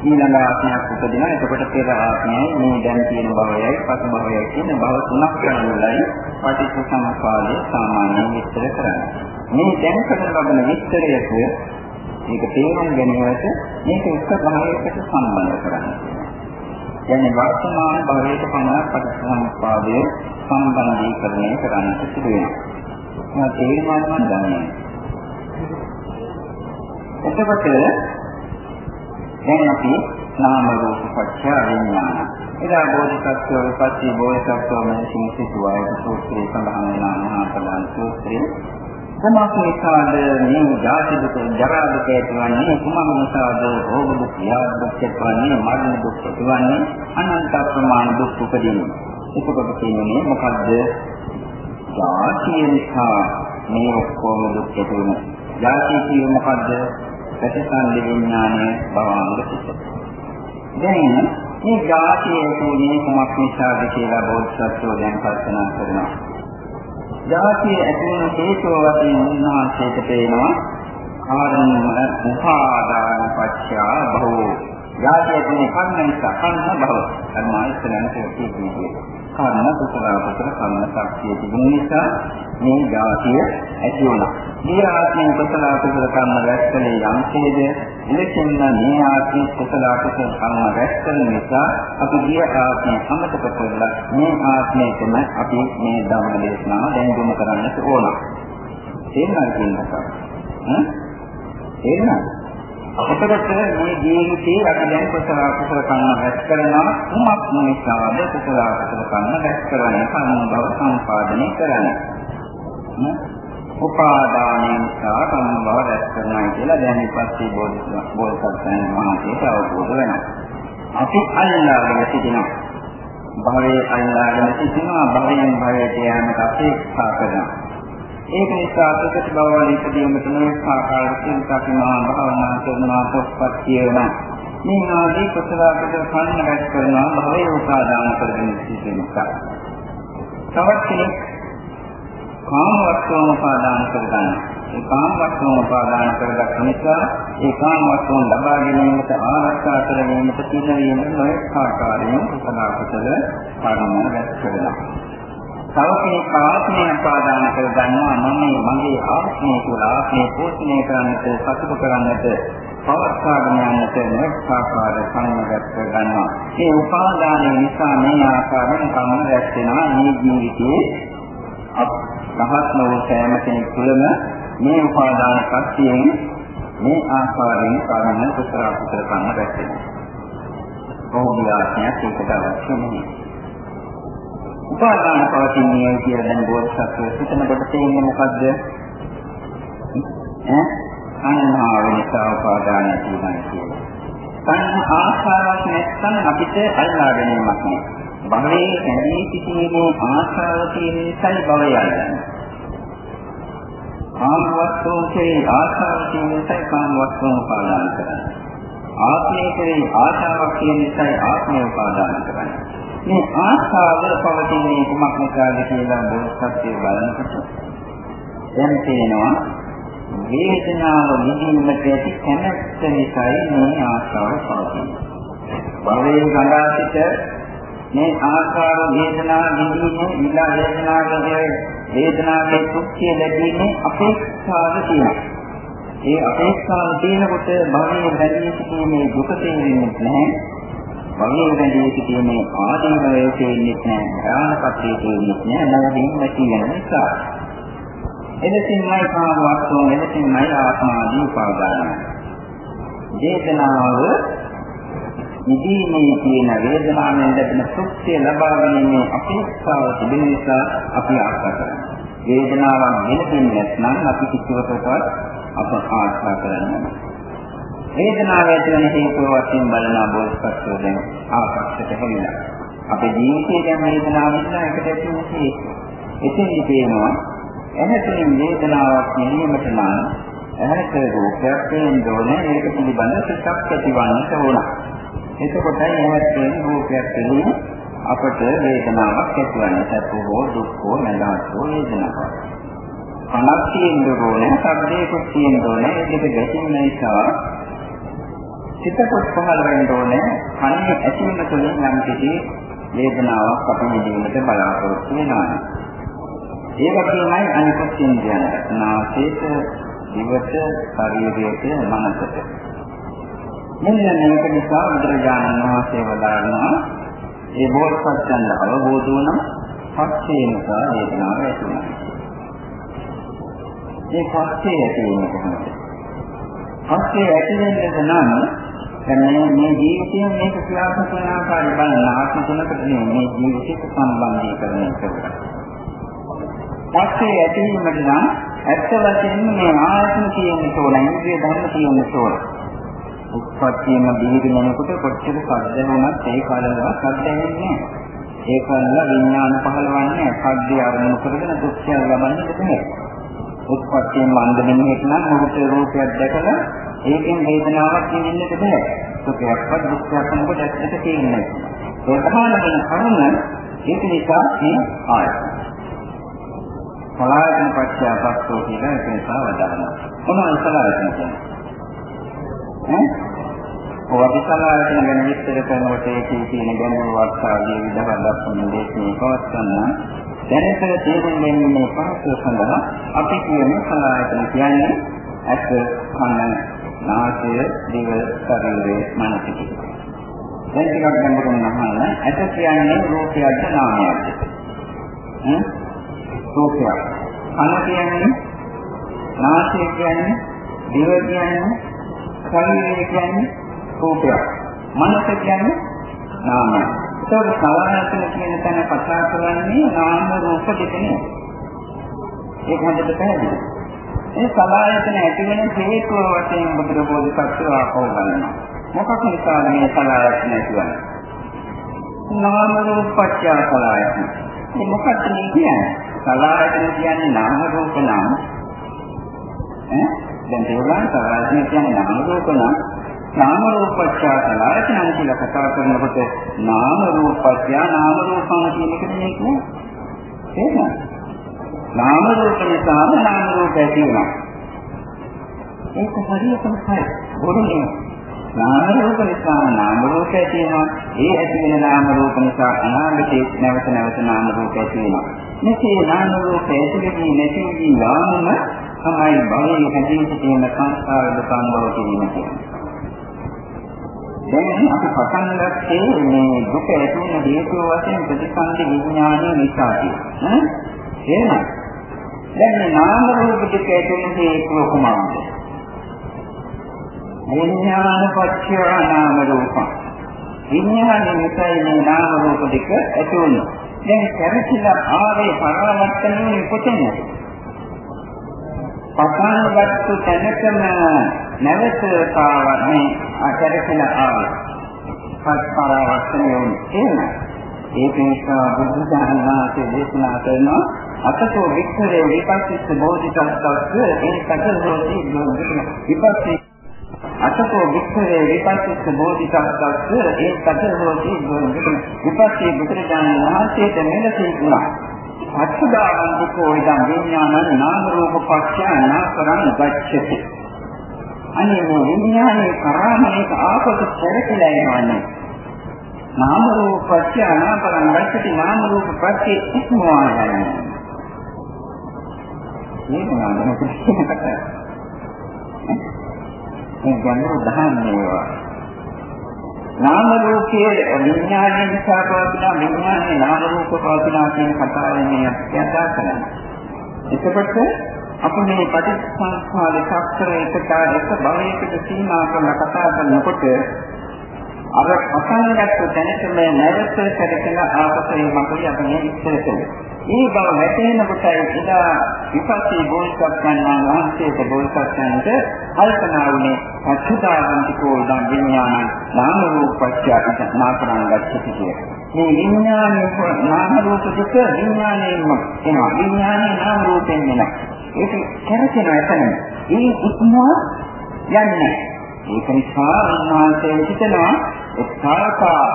ඊළඟ ආත්මයක් උපදිනවා. එතකොට පෙර ආත්මයයි මේ දැන් තියෙන භවයයි පසු භවයයි කියන භව තුනක් ගන්නලයි පටිච්චසමුප්පාදේ සාමාන්‍යයෙන් විස්තර කරන්නේ. මේ දැන් කරන ලබන විස්තරයට මේක තේරුම් ගැනීමට මේක එක භවයකට සම්බන්ධ කරන්නේ. කියන්නේ වර්තමාන භවයට පමණක් පටිච්චසමුප්පාදයේ සම්බන්ධීකරණය කරන්නට සිදු වෙනවා. මම තේරුම් ගන්න දන්නේ. එතකොට දැන් අපි නාම රූප පත්‍ය විඥාන. එදා බෝධිසත්වෝ විපස්සී බෝධිසත්වෝ මනසින් සිටුවා. ඒක සූත්‍රයේ සඳහන් වෙන මහා ප්‍රධාන සූත්‍රයේ. කුමක් නිසාද? මේ ජාති දුක ජරා දුක ඇතිවන්නේ කුමක් නිසාද? රෝග දුක් ව්‍යාධි දුක් ඇතිවන්නේ මරණ දුක් ඇතිවන්නේ අනන්ත ප්‍රමාණ දුක් උපදින්නේ එතකොට කියන්නේ මොකද්ද? ජාතිය නිසා මේ ඔක්කොම දුක් ඇති වෙනවා. ජාතිය කියන්නේ මොකද්ද? ප්‍රතිසන්දි විඥානයේ භවංග සිත. දැන් මේ ජාතිය තුනේ කුමක් නිසාද කියලා බෝධිසත්වෝ දැන් කල්පනා කරනවා. ජාතිය ඇති වෙන හේතුව වශයෙන් උන්වහන්සේට පේනවා කාරණ උපාදාන පත්‍යා භවෝ. ජාතිය තුනේ කර්ම නිසා කර්ම භව. අර මායිස්තරන්ට කියන්නේ කර්ම කුසල කුසල කර්ම ශක්තිය තිබුණ නිසා මේ ජාතිය ඇති වුණා. මේ ආත්මය කුසල කුසල කර්ම රැස්කලේ යම්සේද එලෙසින්ම මේ ආත්මය කුසල කුසල කර්ම රැස්කල නිසා අපි ගිය ආත්මය අමතක කරලා මේ ආත්මයටම අපි මේ ධම්ම දේශනාව දැන් යොමු කරන්නට ඕන. තේරුණාද කියන එක? හ්ම්? තේරුණාද? එතකොට මේ ජීවිතේ අපි දැන් කුසල කුසල කර්ම රැස් කරනවා කුමක් නිසාද කුසල කුසල කර්ම රැස් කරන්නේ කර්ම බව සම්පාදනය කරන්නේ උපාදානයෙන් නිසා කර්ම බව රැස් කරනවා කියලා දැන් ඉපස්සේ බෝධිසත්වයන් වහන්සේට අවබෝධ වෙනවා අපි අල්ලාගෙන සිටිනවා භවයේ අල්ලාගෙන සිටිනවා භවයෙන් භවයට යෑමට අපේක්ෂා කරනවා ඒක නිසා ප්‍රකට බව වල ඉදීමට නොයෙක් ආකාර සිල්පති මහා භාවනා කරනවා පොත්පත් කියනවා. මේ ආදී කුසල කුසල කන්න රැස් කරනවා භවයේ උපාදාන කරගෙන සිටින නිසා. තවත් කෙනෙක් කාම වස්තුන් උපාදාන කරගන්න. ඒ කාම වස්තුන් උපාදාන කරගත් නිසා ඒ කාම වස්තුන් ලබා ගැනීමට ආරක්ෂා කර ගැනීමට පිළිවීම නොයෙක් ආකාරයෙන් කුසලාකුසල කර්ම රැස් කරනවා. තව කෙනෙක් ආත්මය උපාදාන කර ගන්නවා මම මගේ ආත්මය කියලා ආත්මය පෝෂණය කරන්නට සතුට කරන්නට පවත්වාගෙන යන්නට නොඑකාකාර කර්මගත ගන්නවා. මේ උපාදානය නිසා මේ ආකාරයෙන් කර්ම රැස් වෙනවා මේ ජීවිතයේ රහත් නොවු සෑම කෙනෙක් තුළම මේ උපාදාන ශක්තියෙන් මේ ආකාරයෙන් කර්ම කුසල කුසල කර්ම රැස් වෙනවා. ඔහුගේ ආත්මයක් ඒකට අවශ්‍ය නැහැ. උපාදාන පවතින්නේ කියලා දැන් බෝධිසත්වය සිතනකොට තේන්නේ මොකද්ද? ඈ සංහාව නිසා උපාදානය තියෙනවා කියන්නේ. සංහා ආශාවක් නැත්නම් අපිට අල්ලා ගැනීමක් නෑ. භවයේ ඇදී සිටීමේ ආශාව තියෙන නිසායි භවය යන්නේ. කාම වස්තුන්ගේ ආශාව තියෙන නිසායි කාම වස්තුන් උපාදාන කරන්නේ. ආත්මයේ කෙරෙහි ආශාවක් තියෙන නිසායි ආත්මය උපාදාන කරන්නේ. මේ ආශාව පවතින්නේ කුමක් නිසාද කියලා බෝසත්ත්වයේ බලනකොට දැන් තේනවා වේදනාව විඳින්නට ඇති කැමැත්ත නිසායි මේ ආශාව පවතින්නේ. භවයේ ගඟා සිට මේ ආශාව වේදනාව විඳින්නේ විලා වේදනාවේ වේදනාවේ සුඛය ලැබීමේ අපේක්ෂාව තියෙනවා. ඒ අපේක්ෂාව තියෙනකොට භවයේ බැඳී සිටීමේ දුක තේරෙන්නේ නැහැ. භවයේ බැඳී සිටීමේ ආදීනවය තේරෙන්නේ නැහැ. භයානකත්වය තේරෙන්නේ නැහැ. මොකද ඉන්න නිසා. එලෙසින්මයි කාම වස්තුන් එලෙසින්මයි ආත්මාදී උපාදානය. වේදනාව නිදීමේ තියෙන වේදනාවෙන් ලැබෙන සුඛය ලබා ගැනීමේ අපේක්ෂාව තිබෙන නිසා අපි ආශා කරනවා. වේදනාවක් ගෙනදින් නැත්නම් අපි කිසිවකටවත් අප ආශා කරන්නේ වේදනාව ඇතිවන හේතුව වශයෙන් බලන බෝසත්ත්වෝ දැන් ආකර්ෂක හැමිලා. අපේ ජීවිතයේ දැන් වේදනාව නිසා එකට ඇති වෙන හේතු. එතෙන් ඉතේනවා ඇහැතුලින් වේදනාවක් නිවීමට නම් ඇහැට රූපයක් පේන්න ඕනේ ඒක පිළිබඳ සිතක් ඇතිවන්නට ඕන. එතකොටයි ඇහැට රූපයක් පෙනී අපට වේදනාවක් ඇතිවන්නේ සැපෝ දුක්ඛෝ නැදාසෝ වේදනාවක්. කනක් තියෙන්න ඕනේ, ශබ්දයක්ත් තියෙන්න ඕනේ. ඒක ගැටෙන නිසා සිතකොත් පහළ වෙන්න ඕනේ. කන්නේ ඇසීම තුළින් නම් කිසි වේදනාවක් අපි විඳීමට බලාපොරොත්තු වෙනවා. ඒ වගේමයි අනිකුත් ඉන්ද්‍රියන් නාසයට, දිවට, ශරීරයට, මනසට. මෙන්න මේක නිසා බුදුරජාණන් වහන්සේ වදාළනවා ඒ බෝසත්යන් අවබෝධ වුණ පස්සේ නිසා වේදනාව ඇති වෙනවා. ඒ පස්සේ ඇති වෙන්නේ කොහොමද? පස්සේ ඇති වෙන්නද නම් දැන් මේ මේ ජීවිතයෙන් මේක ක්‍රියාත්මක කරන ආකාරය බලන්න ආත්ම තුනකට මේ ජීවිතයක සම්බන්ධීකරණය කරගන්න. පස්සේ ඇතිවීමට නම් ඇත්ත වශයෙන්ම මේ ආයතන තියෙන්න ඕන, ඉන්ද්‍රිය ධර්ම තියෙන්න ඕන. උත්පත්තියම බිහිවෙනකොට කොච්චර සද්ද වුණත් ඒ කාලවල සද්ද වෙන්නේ ඒ කාලවල විඥාන පහළවන්නේ සද්ද අරමුණු කරගෙන දුක්ඛය ලබන්නේ නැහැ. උත්පත්තියෙන් මන්දමින් හිටනම් මොහොත රූපයක් දැකලා ඒකෙන් වේදනාවක් නිවෙන්නට බෑ. සුඛයක්වත් දුක්ඛයක් මොකද ඇත්තට තියෙන්නේ. ඒ තමයි කරුණ ඒක නිසා මේ ආයතන සලායතන පත්‍ය පස්සෝ කියලා ඒක නිසා වදානවා. මොනවද සලායතන කියන්නේ? ඈ? ඔය අපි සලායතන ගැන විස්තර කරනකොට ඒකේ තියෙන ගැඹුරු වර්තාවලිය විදහා දක්වන දේශනේ පවත්වන්න දැනට තේරුම් ගැනීමේ පහසු සඳහා අපි කියන සලායතන කියන්නේ ඇස, කන, නාසය, දිව, ශරීරය, මනස කියන. දැන් ටිකක් ගැඹුරින් අහන්න ඇස කියන්නේ රූපයක්ද නාමයක්ද? හ්ම් රූපයක්. කන කියන්නේ නාසය කියන්නේ දිව කියන්නේ ශරීරය කියන්නේ රූපයක්. මනස කියන්නේ නාමයක්. ඒක සලආයතන කියන තැන කතා කරන්නේ නාම රූප දෙකනේ. ඒක හොඳට පැහැදිලි. මේ සලආයතන ඇති වෙන හේතුව වශයෙන් බුදු බෝධිසත්ව ආපෝ ගන්නවා. මොකක් නිසාද මේ සලආයතන ඇතිවන්නේ? නාම රූප පත්‍ය සලආයතන. මේ මොකක්ද මේ කියන්නේ? සලආයතන කියන්නේ නාම රූප නම් ඈ දැන් තේරුණා සලආයතන කියන්නේ නාම රූප නම් නාම රූපච්ඡ සලආයතන කියලා කතා කරනකොට නාම රූපච්ඡ නාම රූපං කියන එක නෙමෙයි නේද නාම රූප නිසා නාම රූප ඇති වෙනවා ඒක හරියටම හරි. බොරුනේ. නාම රූප නිසා නාම රූප ඇති වෙනවා. ඒ ඇති වෙන නාම රූප නිසා අනාගතයේ නැවත නැවත නාම රූප ඇති වෙනවා. මෙසේ නාම රූප ඇති වෙන්නේ නැති වී යාමම තමයි භවයේ හැදී සිටින සංස්කාර දුකන් බව කිරීම කියන්නේ. දැන් අපි පටන් ගත්තේ මේ දුක ඇති වෙන හේතුව වශයෙන් ප්‍රතිසන්දි විඥානය නිසා කියන. එහෙනම් දැන් මේ නාම රූප දෙක ඇති වෙන හේතුව කොහොමද? විඥාන පත්‍ය නාම රූප. විඥාන නිසයි මේ නාම රූප දෙක ඇති වුණා. දැන් කැරකිලා ආවේ පරාවර්තනයේ කොතනද? පටන් ගත්ත තැනකම නැවත පාවන්නේ අකරකිලා ආවේ. පස් පරාවර්තනයේ වුණේ. ඒක නිසා බුදු දහමේ දේශනා කරනවා අතකෝ වික්ඛවේ විපස්සිත බෝධිසත්වස්ස ඒකට හොති විපස්සී අතකෝ වික්ඛවේ විපස්සිත බෝධිසත්වස්ස ඒකට හොති විපස්සී බුදුරජාණන් වහන්සේට මෙලෙසින් වුණා අත්දාවන්තිකෝ ඉදම් විඥානං නාම රූප පක්ෂය නාකරං ගච්ඡති අනේ මේ විඥානේ කරාමයක ආපසු පෙරකලා යනවනේ නාම රූප පක්ෂය නාකරං ගච්ඡති නාම රූප පක්ෂය ඉක්මවා යනවා මේක නම් මොකක්ද කියන්නේ මේ ගැඹුරු දහම් මේවා. නාම රූපයේ විඥානය නිසා පවතින විඥානයේ නාම රූප පවතින කියන කතාවෙන් මේ අත්‍යන්තය කරන්නේ. එතකොට අපි මේ පටිච්චසමුප්පාද ශාස්ත්‍රයේ එකට එක භවයකට සීමා කරන කතා කරනකොට අර අසංගත දැනටම නැවත කරගෙන ආපසු මකලි අපි මේ ඉස්සර කළේ. මේ බව වැටෙන කොටයි එදා විපස්සී බෝසත්යන් වහන්සේට බෝසත්යන්ට කල්පනා වුණේ අච්චුතාවන්තිකෝ දම් විඥාන නාම රූපච්ඡ නාකරං ගච්ඡති කිය. මේ විඥානයේ නාම රූප දෙක විඥානයෙන්ම එනවා. විඥානයේ නාම රූපයෙන් එනවා. ඒක කරකින එතන. ඒ ඉක්මවා යන්නේ. ඒක නිසා උන්වහන්සේ හිතනවා එක්කාරකා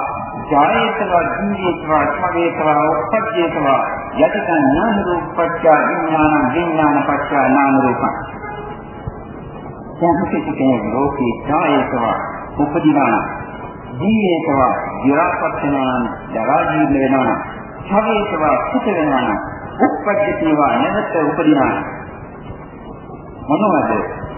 ජායේතවා ජීවේතවා ඡවේතවා උපජ්ජේතවා යතිකං නාම රූපච්ඡ විඥාන විඥාන පච්ඡ නාම රූප. සංකේතකේ ලෝකේ ජායේතවා උපදිනා ජීවේතවා ජීරාපත්තනා දරා ජීව වෙනවා ඡවේතවා සුත වෙනවා උපජ්ජේතවා නැවත උපදිනා මොනවද?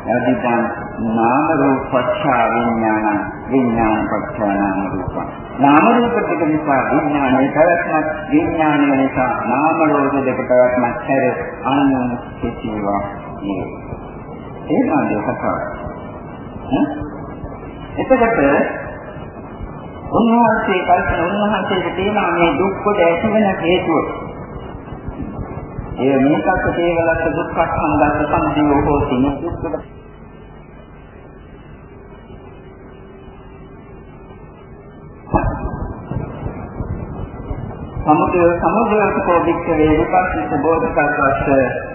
එදිටන් නාම රූප පච්ච විඥාන විඥාන පච්ච නාම රූප නාම රූප දෙක නිසා විඥානයේ පැවැත්මක් විඥානය නිසා නාම රූප දෙක පැවැත්මක් හැර අනන්ත කිසිවා නේ ඒ මාගේ කතාව එතකොට උන්වහන්සේ කල්පන උන්වහන්සේට තියෙනවා මේ දුක් කොට ඇති වෙන හේතුව. ඒ මේකත් තේවලත් දුක්ඛ සංගත සම්දියෝ හෝති දුක්ඛ සමුදය සමුදයකෝ වික්ඛවේ විපස්සිත බෝධිසත්වස්ස.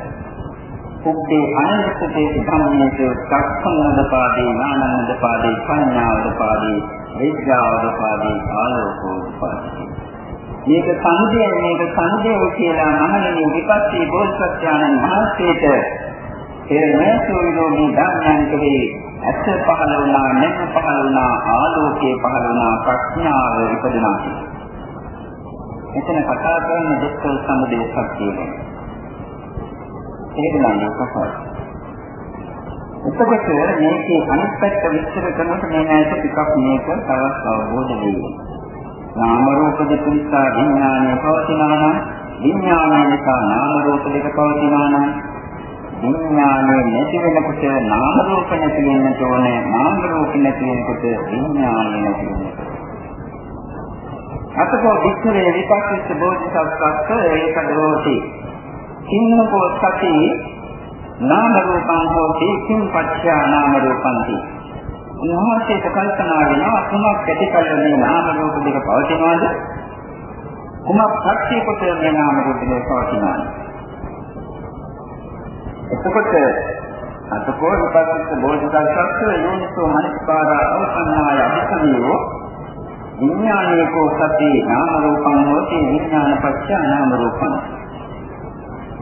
උක්තේ අනන්තතේ ධම්මයේ සක්සන්නදපාදී නානන්දපාදී පඤ්ඤාවදපාදී විද්‍යාවදපාදී ආලෝකෝදපාදී මේක සංදේ මේක සංදේ කියලා මහණෙනි විපස්සී බෝධිසත්වයන්න් වහන්සේට එරමේසෝ විරෝධී ධර්මයන්කේ ඇස පහළ වුණා නැත්නම් පහළ වුණා ආලෝකයේ පහළ වුණා ප්‍රඥාව ඉපදුනා මෙතන කතා කරන්නේ දුක්ඛ සමුදය සත්‍යය ගැන. ඒක නම් කතාව. එතකොට මේකේ අනිත් පැත්ත විස්තර කරනකොට මේ ඇයිද ටිකක් මේක තවත් අවබෝධ වෙන්නේ. නාම රූප දෙක නිසා විඥානය පවතිනවා නම් විඥානය නිසා නාම රූප දෙක පවතිනවා නම් විඥානය නැති වෙනකොට නාම රූප නැති වෙන්නට ඕනේ. නාම රූප නැති වෙනකොට විඥානය නැති වෙන්නට අතකෝ වික්ඛවේ විපස්සිත බෝධිසත්වස්ස ඒකදෝති කින්නකෝ සති නාම රූපං හෝති කිම් පච්චා නාම රූපಂತಿ උන්වහන්සේට කල්පනා වෙනවා කුමක් ඇතිකල්ද මේ නාම රූප දෙක පවතිනවද? කුමක් පච්චේ කොට මේ නාම රූප දෙක පවතිනවද? එතකොට අතකෝ විපස්සිත බෝධිසත්වස්ස යෝනිසෝ මනස්කාරා අවසන්නාය අභිසමියෝ විඥානයේකෝ සති නාම රූපං හෝති විඥාන පත්‍ය නාම රූපං.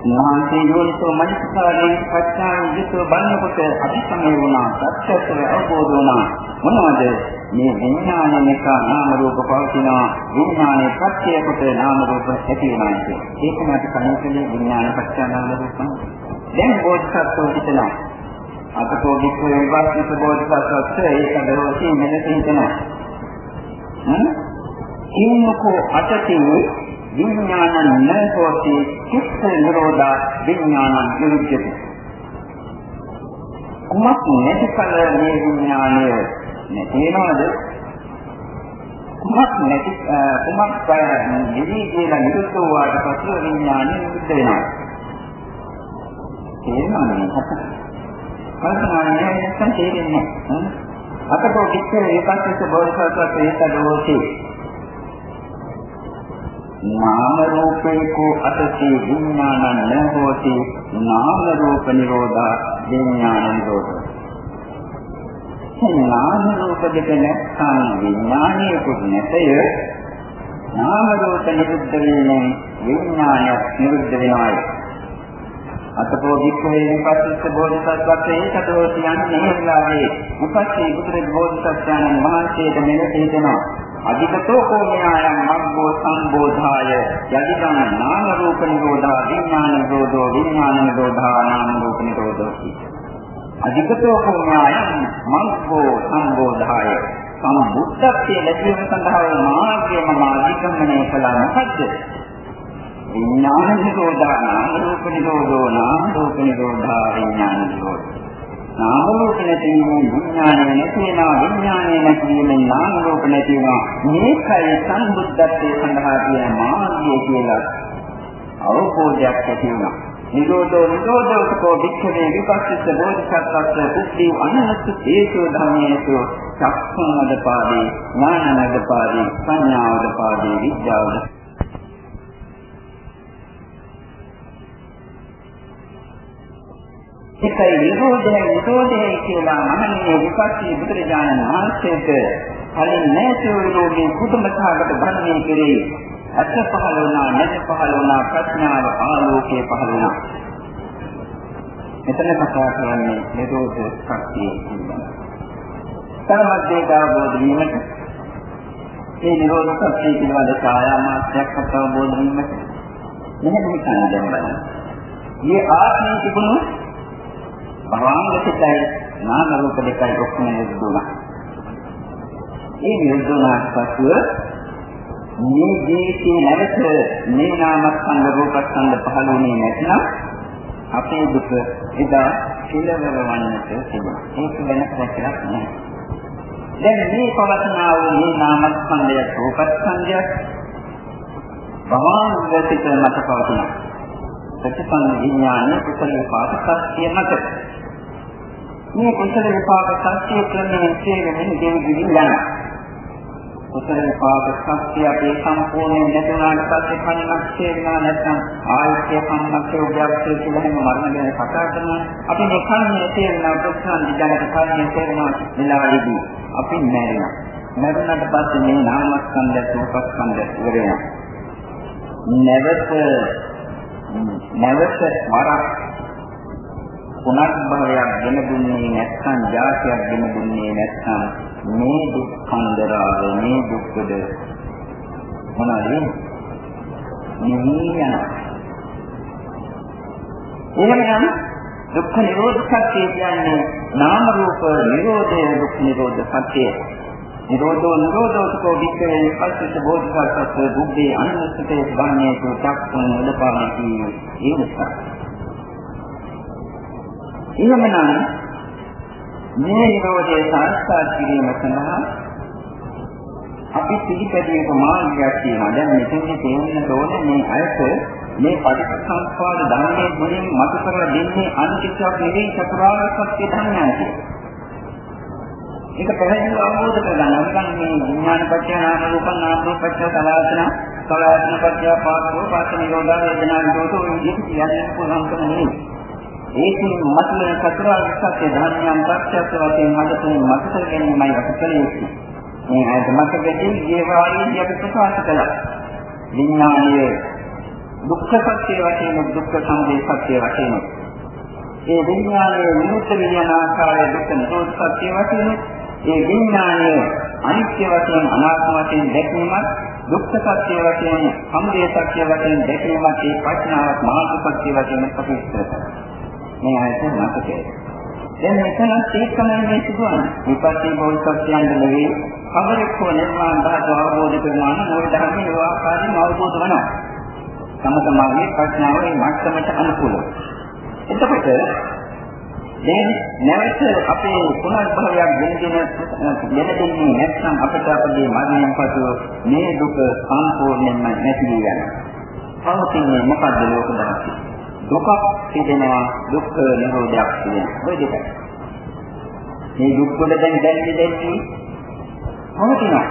මහන්සේ යෝනිසෝ මනසකාරයෙන් ප්‍රඥාවෙන් යුතුව බලනකොට අභිසමය වුණා. සත්‍යත්ව අවබෝධ වුණා. මොනවද? මේ විඥානය එක නාම රූප පවතිනවා. විඥානයේ ප්‍රත්‍ය කොට නාම රූප ඇති වෙනවා ඒක මත කණකලේ විඥාන පත්‍ය නාම රූප දැන් බෝධිසත්වෝ හිතනවා. අතකෝ වික්‍රේ විවාසිත බෝධිසත්වෝ ඒක දරෝසි මෙලෙස හිතනවා හ්ම්? ඉන්නකෝ අතතියේ විඥානං නෝති චිත්ත නිරෝධා විඥානං නිරුද්ධති. කුමක් නැතිකල මේ විඥානය? නැති වෙනවද? කුමක් නැති කුමක් නිවි කියලා නිරුද්ධ වූාට පසු විඥානය නිරුද්ධ වෙනවා. තේරෙනවද කල්පනාන්නේ නැත්නම් තේරෙන්නේ නැහැ. අතකෝ කිච්චේ ඒකත් බෝධිසත්වත් ඒකදෝති නාම රූපේකෝ අතති විඥානං නහෝති නාම රූප නිරෝධා විඥාන නිරෝධ. නාම රූප දෙක නැත්නම් විඥානීයකුත් නැතය. නාම රූප නිරුද්ධ වෙන්නේ විඥානය නිරුද්ධ වෙනවායි. අතපෝ වික්‍රේ විපස්ස බෝධිසත්වත්වයේ ඒකතෝ කියන්නේ එහෙලාවේ උපස්සේ බුදුරජාණන් බෝධිසත්වයන් වහන්සේට මෙලෙස හිතනවා. අධිකතෝ කෝමයායන් මග්ගෝ සම්බෝධාය යදිදං නාම රූප නිරෝධා විඥාන නිරෝධෝ විඥාන නිරෝධා නාම රූප නිරෝධෝ අධිකතෝ කෝමයායන් මග්ගෝ සම්බෝධාය සම්බුද්ධත්වයේ ලැබීම සඳහා මාර්ගයම මාධිකමනේ කළා මොකද්ද? විඥාන නිරෝධා නාම රූප නිරෝධෝ නාම රූප නිරෝධා විඥාන නිරෝධෝ නාම රූප නැති වීම විඥානය නැති වෙනවා විඥානය නැති වීමෙන් නාම රූප නැති වෙනවා මේකයි සම්බුද්ධත්වයේ සඳහා තියෙන මාර්ගය කියලා අවබෝධයක් ඇති වෙනවා නිරෝධෝ නිරෝධෝකෝ වික්ඛවේ විපස්සිත බෝධිසත්වස්ස කුද්ධි අනනත් හේතු ධම්මේසු චක්ඛුනදපාදී ඥානනදපාදී සංඥාවදපාදී විද්‍යාවද ඒකයි නිරෝධය නිරෝධය කියලා මනන්නේ විපස්සී බුදුරජාණන් වහන්සේට කලින් නැතිවෙන්නේ කුතුමසහගත ධර්මයේ කෙරේ අත් පහළ වුණා නැති පහළ වුණා ප්‍රඥාව ආලෝකයේ පහළ වුණා මෙතන කතා කරන්නේ නිරෝධ ශක්තිය පිළිබඳව. සමද්දේ අවබෝධ වීමට මේ නිරෝධ ශක්තිය පිළිබඳ කායා මාත්‍රයක් අවබෝධ වීමට මෙහෙම හිතන්න දැන් බලන්න. මේ ආත්මය තිබුණු භවංග සිතයි නාම රූප දෙකයි ඔක්කොම නිරුද්ධුණා. ඒ නිරුද්ධුණාට පසුව මේ ජීවිතේ නැවත මේ නාමස්කන්ධ රූපස්කන්ධ පහළුනේ නැත්නම් අපේ දුක එදා කෙලවර වන්නට තිබුණා. ඒක වෙනස් දෙයක් නෑ. දැන් මේ පවත්නා වූ මේ නාමස්කන්ධය රූපස්කන්ධය භවංග සිත මත පවතිනවා. ප්‍රතිපන්න විඥාන කුසල පාපසත්‍ය මත මේ කුසල විපාක සත්‍ය ක්‍රමයෙන් තේරෙන්නේ දෙවිදින් යනවා. කුසල විපාක සත්‍ය අපේ සම්පූර්ණයෙන් නැතුණාට පස්සේ කන්නක් තේරෙනවා නැත්නම් ආයත්‍ය කන්නක් උද්‍යප්තිය කියලා හැම මරණ ගැන කතා කරනවා. අපි මේ කන්නේ තේරෙනවා ප්‍රශ්න දිගට කන්නේ තේරෙනවා මෙලවදී. අපි මැරෙනවා. මැරුණාට පස්සේ මේ නාමස්කන්ධය රූපස්කන්ධය ඉවර වෙනවා. නැවත නැවත වරක් පුනර්භවයක් ගෙන දුන්නේ නැත්නම් ජාතියක් ගෙන දුන්නේ නැත්නම් මේ දුක් කන්දරාව මේ දුක්කද මොනවද නිවියන එහෙමනම් දුක්ඛ නිරෝධ සත්‍ය කියන්නේ නාම රූප නිරෝධය දුක්ඛ නිරෝධ සත්‍යය නිරෝධෝ නිරෝධෝසකෝ වික්ඛවේ පස්සිත බෝධිසත්ව බුද්ධේ අනුස්සතේ ධම්මේසු චක්ඛුන් උදපාණති ඒ නිසා එහෙමනම් මේ නිරෝධය සාක්ෂාත් කිරීම සඳහා අපි පිළිපැදියක මාර්ගයක් තියෙනවා. දැන් මෙතනදී තේරෙන්න ඕනේ මේ අයත මේ පටිච්චසමුප්පාද ධර්මයේ මුලින් මත කරලා දෙන්නේ අනිත්‍යයක් නෙවෙයි චතුරාර්ය සත්‍ය ධර්මයක්. ඒක පැහැදිලිව අවබෝධ කරගන්න. නිකන් මේ විඥාන පත්‍ය නාම රූප නාම රූප පත්‍ය සලආයතන සලආයතන පත්‍ය පාස්කෝ පාස්ක නිරෝධා වේදනා නිරෝධෝ විදිහට කියන්නේ පුළුවන්කම නෙවෙයි. ඒකෙන් මතුවෙන චතුරාර්ය සත්‍ය ධර්මයන් ප්‍රත්‍යක්ෂ වශයෙන් මතකෙන් මතක ගැනීමයි අපි කළ යුත්තේ. මේ අද මතකදී ජීවාදී අපි ප්‍රකාශ කළා. විඥානීය දුක්ඛ සත්‍ය වශයෙන් දුක්ඛ සමුදය සත්‍ය වශයෙන් ඒ විඥානයේ විමුක්ත විඥාන ආකාරයේ දුක්ඛ නිරෝධ සත්‍ය වශයෙන් ඒ විඥානයේ අනිත්‍ය වශයෙන් අනාත්ම වශයෙන් දැකීමත් දුක්ඛ සත්‍ය වශයෙන් සමුදය සත්‍ය වශයෙන් දැකීමත් ඒ ප්‍රඥාවක් මාර්ග සත්‍ය වශයෙන් අපි විස්තර කරනවා. මේ ආයතන මතකයේ. දැන් මෙතන තීක්ෂණය මේ සිදුවන්නේ. විපස්සී බෝධිසත්වයන් නෙවෙයි කවරෙක් හෝ නිර්වාණ ධාතු අවබෝධ කරනවා නම් ওই ධර්මයේ ඒ ආකාරයෙන් අවබෝධ වෙනවා. තම තමාගේ ප්‍රඥාවේ මට්ටමට අනුකූලව. එතකොට දැන් නැවත අපේ පුනර්භවයක් ගෙනගෙන ගෙන දෙන්නේ නැත්නම් අපිට අපගේ මරණයෙන් පසු මේ දුක සම්පූර්ණයෙන්ම නැති වෙනවා. පවතින්නේ මොකද්ද ලෝක ධර්මය? දුකක් තිබෙනවා දුක්ඛ නිරෝධයක් තිබෙනවා. ඔය දෙකයි. මේ දුක් වල දැන් දැනෙන්නේ දැන්නේ පවතිනවා.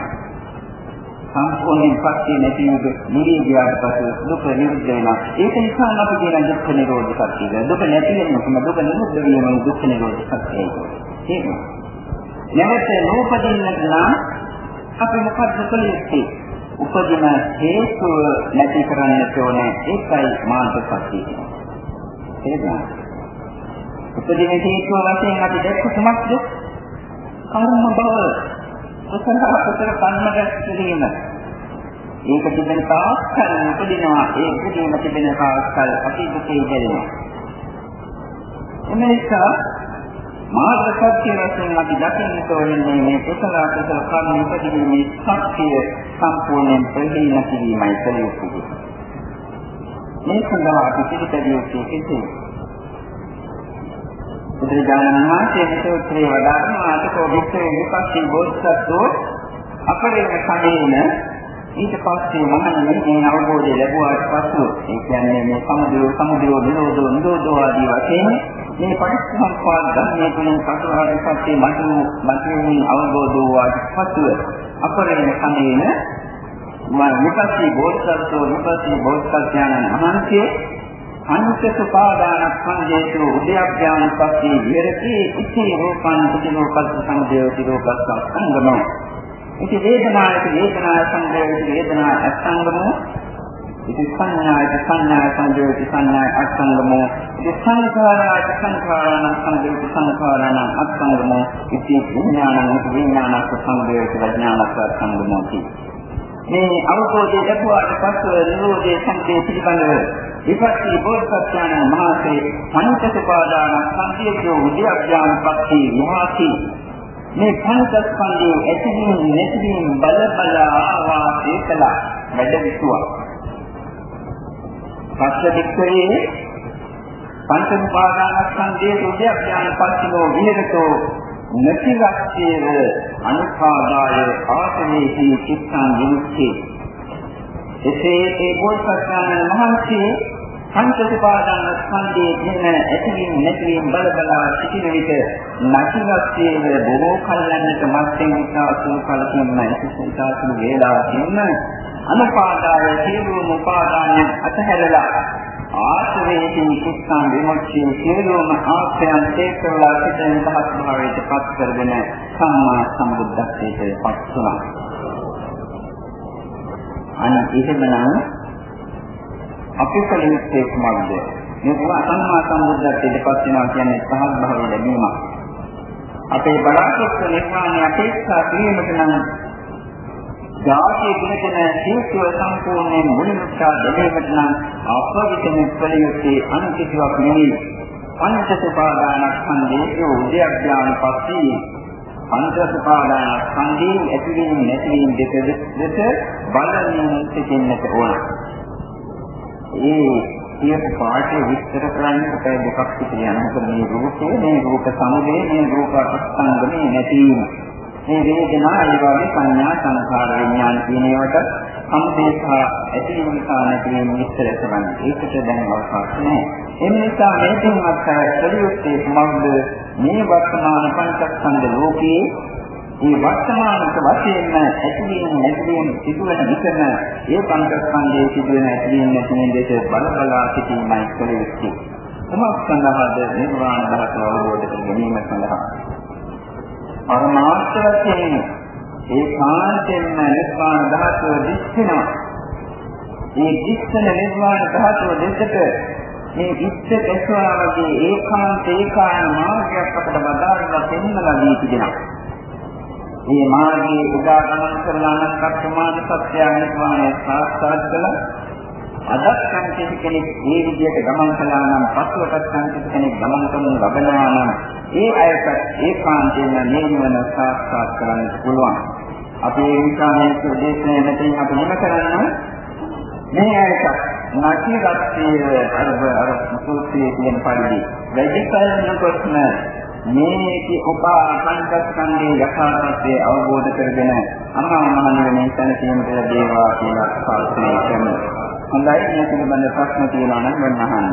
සම්පූර්ණයෙන් පස්සේ නැති වූ නිවි ගියාට පස්සේ දුක නිරුද්ධ වෙනවා. ඒක නිසා අපි කියන දුක්ඛ නිරෝධ සත්‍යය. දුක නැති වෙනකම දුක නිරුද්ධ වීම දුක්ඛ නිරෝධ සත්‍යයයි. ඒක. නැවත නූපදින්නට නම් අපි මොකද්ද කළ යුත්තේ? උපදින හේතු නැති කරන්නට ඕනේ. ඒකයි මාර්ග සත්‍යය. ඒක. උපදින හේතුව වශයෙන් අපි දැක්ක කුමක්ද? කර්ම බව කුසල කුසල කර්මයක් කිරීම. ඒක තිබෙන තාක්කල් උපදිනවා ඒ උපදීම තිබෙන තාක්කල් අපි දුකේ ගැලෙනවා. එම නිසා මාර්ග සත්‍ය වශයෙන් අපි දකින්නට ඕනේ මේ කුසල කුසල කර්ම උපදීමේ සත්‍ය සම්පූර්ණයෙන් ප්‍රහීන කිරීමයි කළ යුතුයි. මේ සඳහා අපි පිළිපැදිය යුත්තේ කෙසේද? බුදුරජාණන් වහන්සේ මේ සූත්‍රයේ වදාළන ආතකෝ වික්‍රේ විපස්සී බෝධිසත්වෝ අපරිම සමේන. ඊට පස්සේ මහණෙනි මේ අවබෝධය ලැබුවාට පසු ඒ කියන්නේ මේ සමුදය සමුදය නිරෝධෝ නිරෝධෝ ආදී වශයෙන් මේ පටිච්චසමුප්පාද ධර්මයේ තුලින් සතරහරි සත්‍ය මතු මතුවෙන අවබෝධ වූාට පසුව අපරිම සමේන. මා විපස්සී බෝධිසත්වෝ විපස්සී බෝධිසත්වයන්න් වහන්සේ අනුසසපාදානස්කන්ධේතු උද්‍යප්ඥානපස්සී විහෙරති. ඉති රූපං ප්‍රතිලෝකස්ස සංදේවති රූපස්ස සංගමෝ. ඉති වේදනායති වේදනා සංදේවති වේදනා අසංගමෝ. ඉති සංඥායති සංඥා සංදේවති සංඥා අසංගමෝ. ඉති සංඛාරායති සංඛාරාණ සංදේවති සංඛාරාණ අසංගමෝ. ඉති විඥානං විඥානස්ස සංදේවති විඥානස්ස අසංගමෝ. මේ අවබෝධය ලැබුවාට පස්ව නිරෝධයේ සම්පේ පිළිබඳව විපස්සී බෝධිසත්වයන් මහසේ පංචසපාදාන සංකේතෝ උද්‍යප්ඥානපත්ති මහසි. මේ පංචස්කන්ධයේ ඇතිවීම නැතිවීම බල බල ආවා ඒකලා වැඩ විසුවා පස්සදික්කේ පංචස්පාදානස්කන්ධයේ උද්‍යප්ඥානපත්තිනෝ විහෙරතෝ නතිවක්කේව අනුපාදාය ආසනේහි චිත්තං විමුක්ති. එසේ ඒ බෝසත්ණන් වහන්සේ පංචසපාදාන ස්කන්ධයේ දෙන ඇතිවීම නැතිවීම බල බලා සිටින විට නැතිවක්කේව බොහෝ කල්යන්නට මත්යෙන් ඉතා අසුරු කලකින්ම ඉතිසාසුළු වේලාවකින්ම අනුපාදාය සියලුම උපාදානයන් අතහැරලා ආශ්‍රේයකින් කුස්සන් විමුක්තිය සියලුම ආශ්‍රයන් තේකවලා සිටින දහස් භාවයට පත් කරගෙන සම්මා සම්බුද්ධත්වයට පත් වුණා. අනිත් එහෙමනම් අපි කලින්සේ කුමක්ද? මේ සම්මා සම්බුද්ධත්වයට පත් වෙනවා කියන්නේ සහල් භාවය ලැබීමක්. අපේ බලාපොරොත්තු නිර්මාණය අපේක්ෂා කිරීමට නම් ජාතිය දිනකන හේතුව සම්පූර්ණයෙන් මුලින්මතා දෙලෙකට නම් අපවිතම කළ යුත්තේ අනිත්‍යවක් නෙවෙයි. පංචසපාදානස්කන්ධයේ උද්‍යඥාන පස්සී පංචසපාදානස්කන්ධයේ ඇතිවීම නැතිවීම දෙක දෙක බලමින් සිටින්නට ඕන. ඒ කියපු පාඩේ විස්තර කරන්න අපේ දෙකක් විතර යනකොට මේ රූපේ මේ රූප සමුදේ මේ රූප අස්තංගමේ නැතිවීම මේ වේදනා ඒ වගේ සංඥා සංඛාර විඥාන කියන ඒවාට සම්පේක්ෂ ඇතිවීම නිසා නැතිවීම විස්තර කරන්නේ. ඒකට දැන් අවකාශ නැහැ. ඒ නිසා මේකෙන් අත්හැර කළියුත්තේ කුමක්ද? මේ වර්තමාන පංචස්කන්ධ ලෝකයේ මේ වර්තමානක වශයෙන්ම ඇතිවීම නැතිවීම සිදුවන විටම ඒ පංචස්කන්ධයේ සිදුවන ඇතිවීම නැතිවීම දෙක බල බලා සිටීමයි කළියුත්තේ. තමක් සඳහාද නිර්වාණ ධර්ම අවබෝධ කර ගැනීම සඳහා පරමාර්ථ වශයෙන් ඒ කාන්තෙන්ම නිර්වාණ ධාතුව දිස්වෙනවා. මේ විස්සන නිර්වාණ ධාතුව දෙකට මේ විස්ස දැස්වා වගේ ඒකාන්ත ඒකායන මාර්ගයක් අපට බදාරලා පෙන්වලා දී තිබෙනවා. මේ මාර්ගයේ උදා ගමන් කරන අනන්ත ප්‍රමාණ සත්‍ය නිර්වාණය සාක්ෂාත් කළා. අදත් සංකේත කෙනෙක් මේ විදිහට ගමන් කළා නම් පස්වටත් සංකේත කෙනෙක් ගමන් කරන ලබනවා නම් ඒ අයට ඒකාන්තයෙන්ම මේ නිවන සාක්ෂාත් කරගන්න පුළුවන්. අපි ඒ නිසා මේ ප්‍රදේශයේ මෙතෙන් අපි නිම කරන්න මේ අයට නැතිගත්තේ අර අර සූත්‍රයේ තියෙන පරිදි වැඩිකල්න ප්‍රශ්න මේකේ උපා පංචස්කන්ධයේ යථාර්ථය අවබෝධ කරගෙන අමා මහ නිවනේ තනසීමට ලැබේවා කියලා ප්‍රාර්ථනා කරනවා. හොඳයි මේ පිළිබඳ ප්‍රශ්න තියෙනවා නම් මම අහන්න.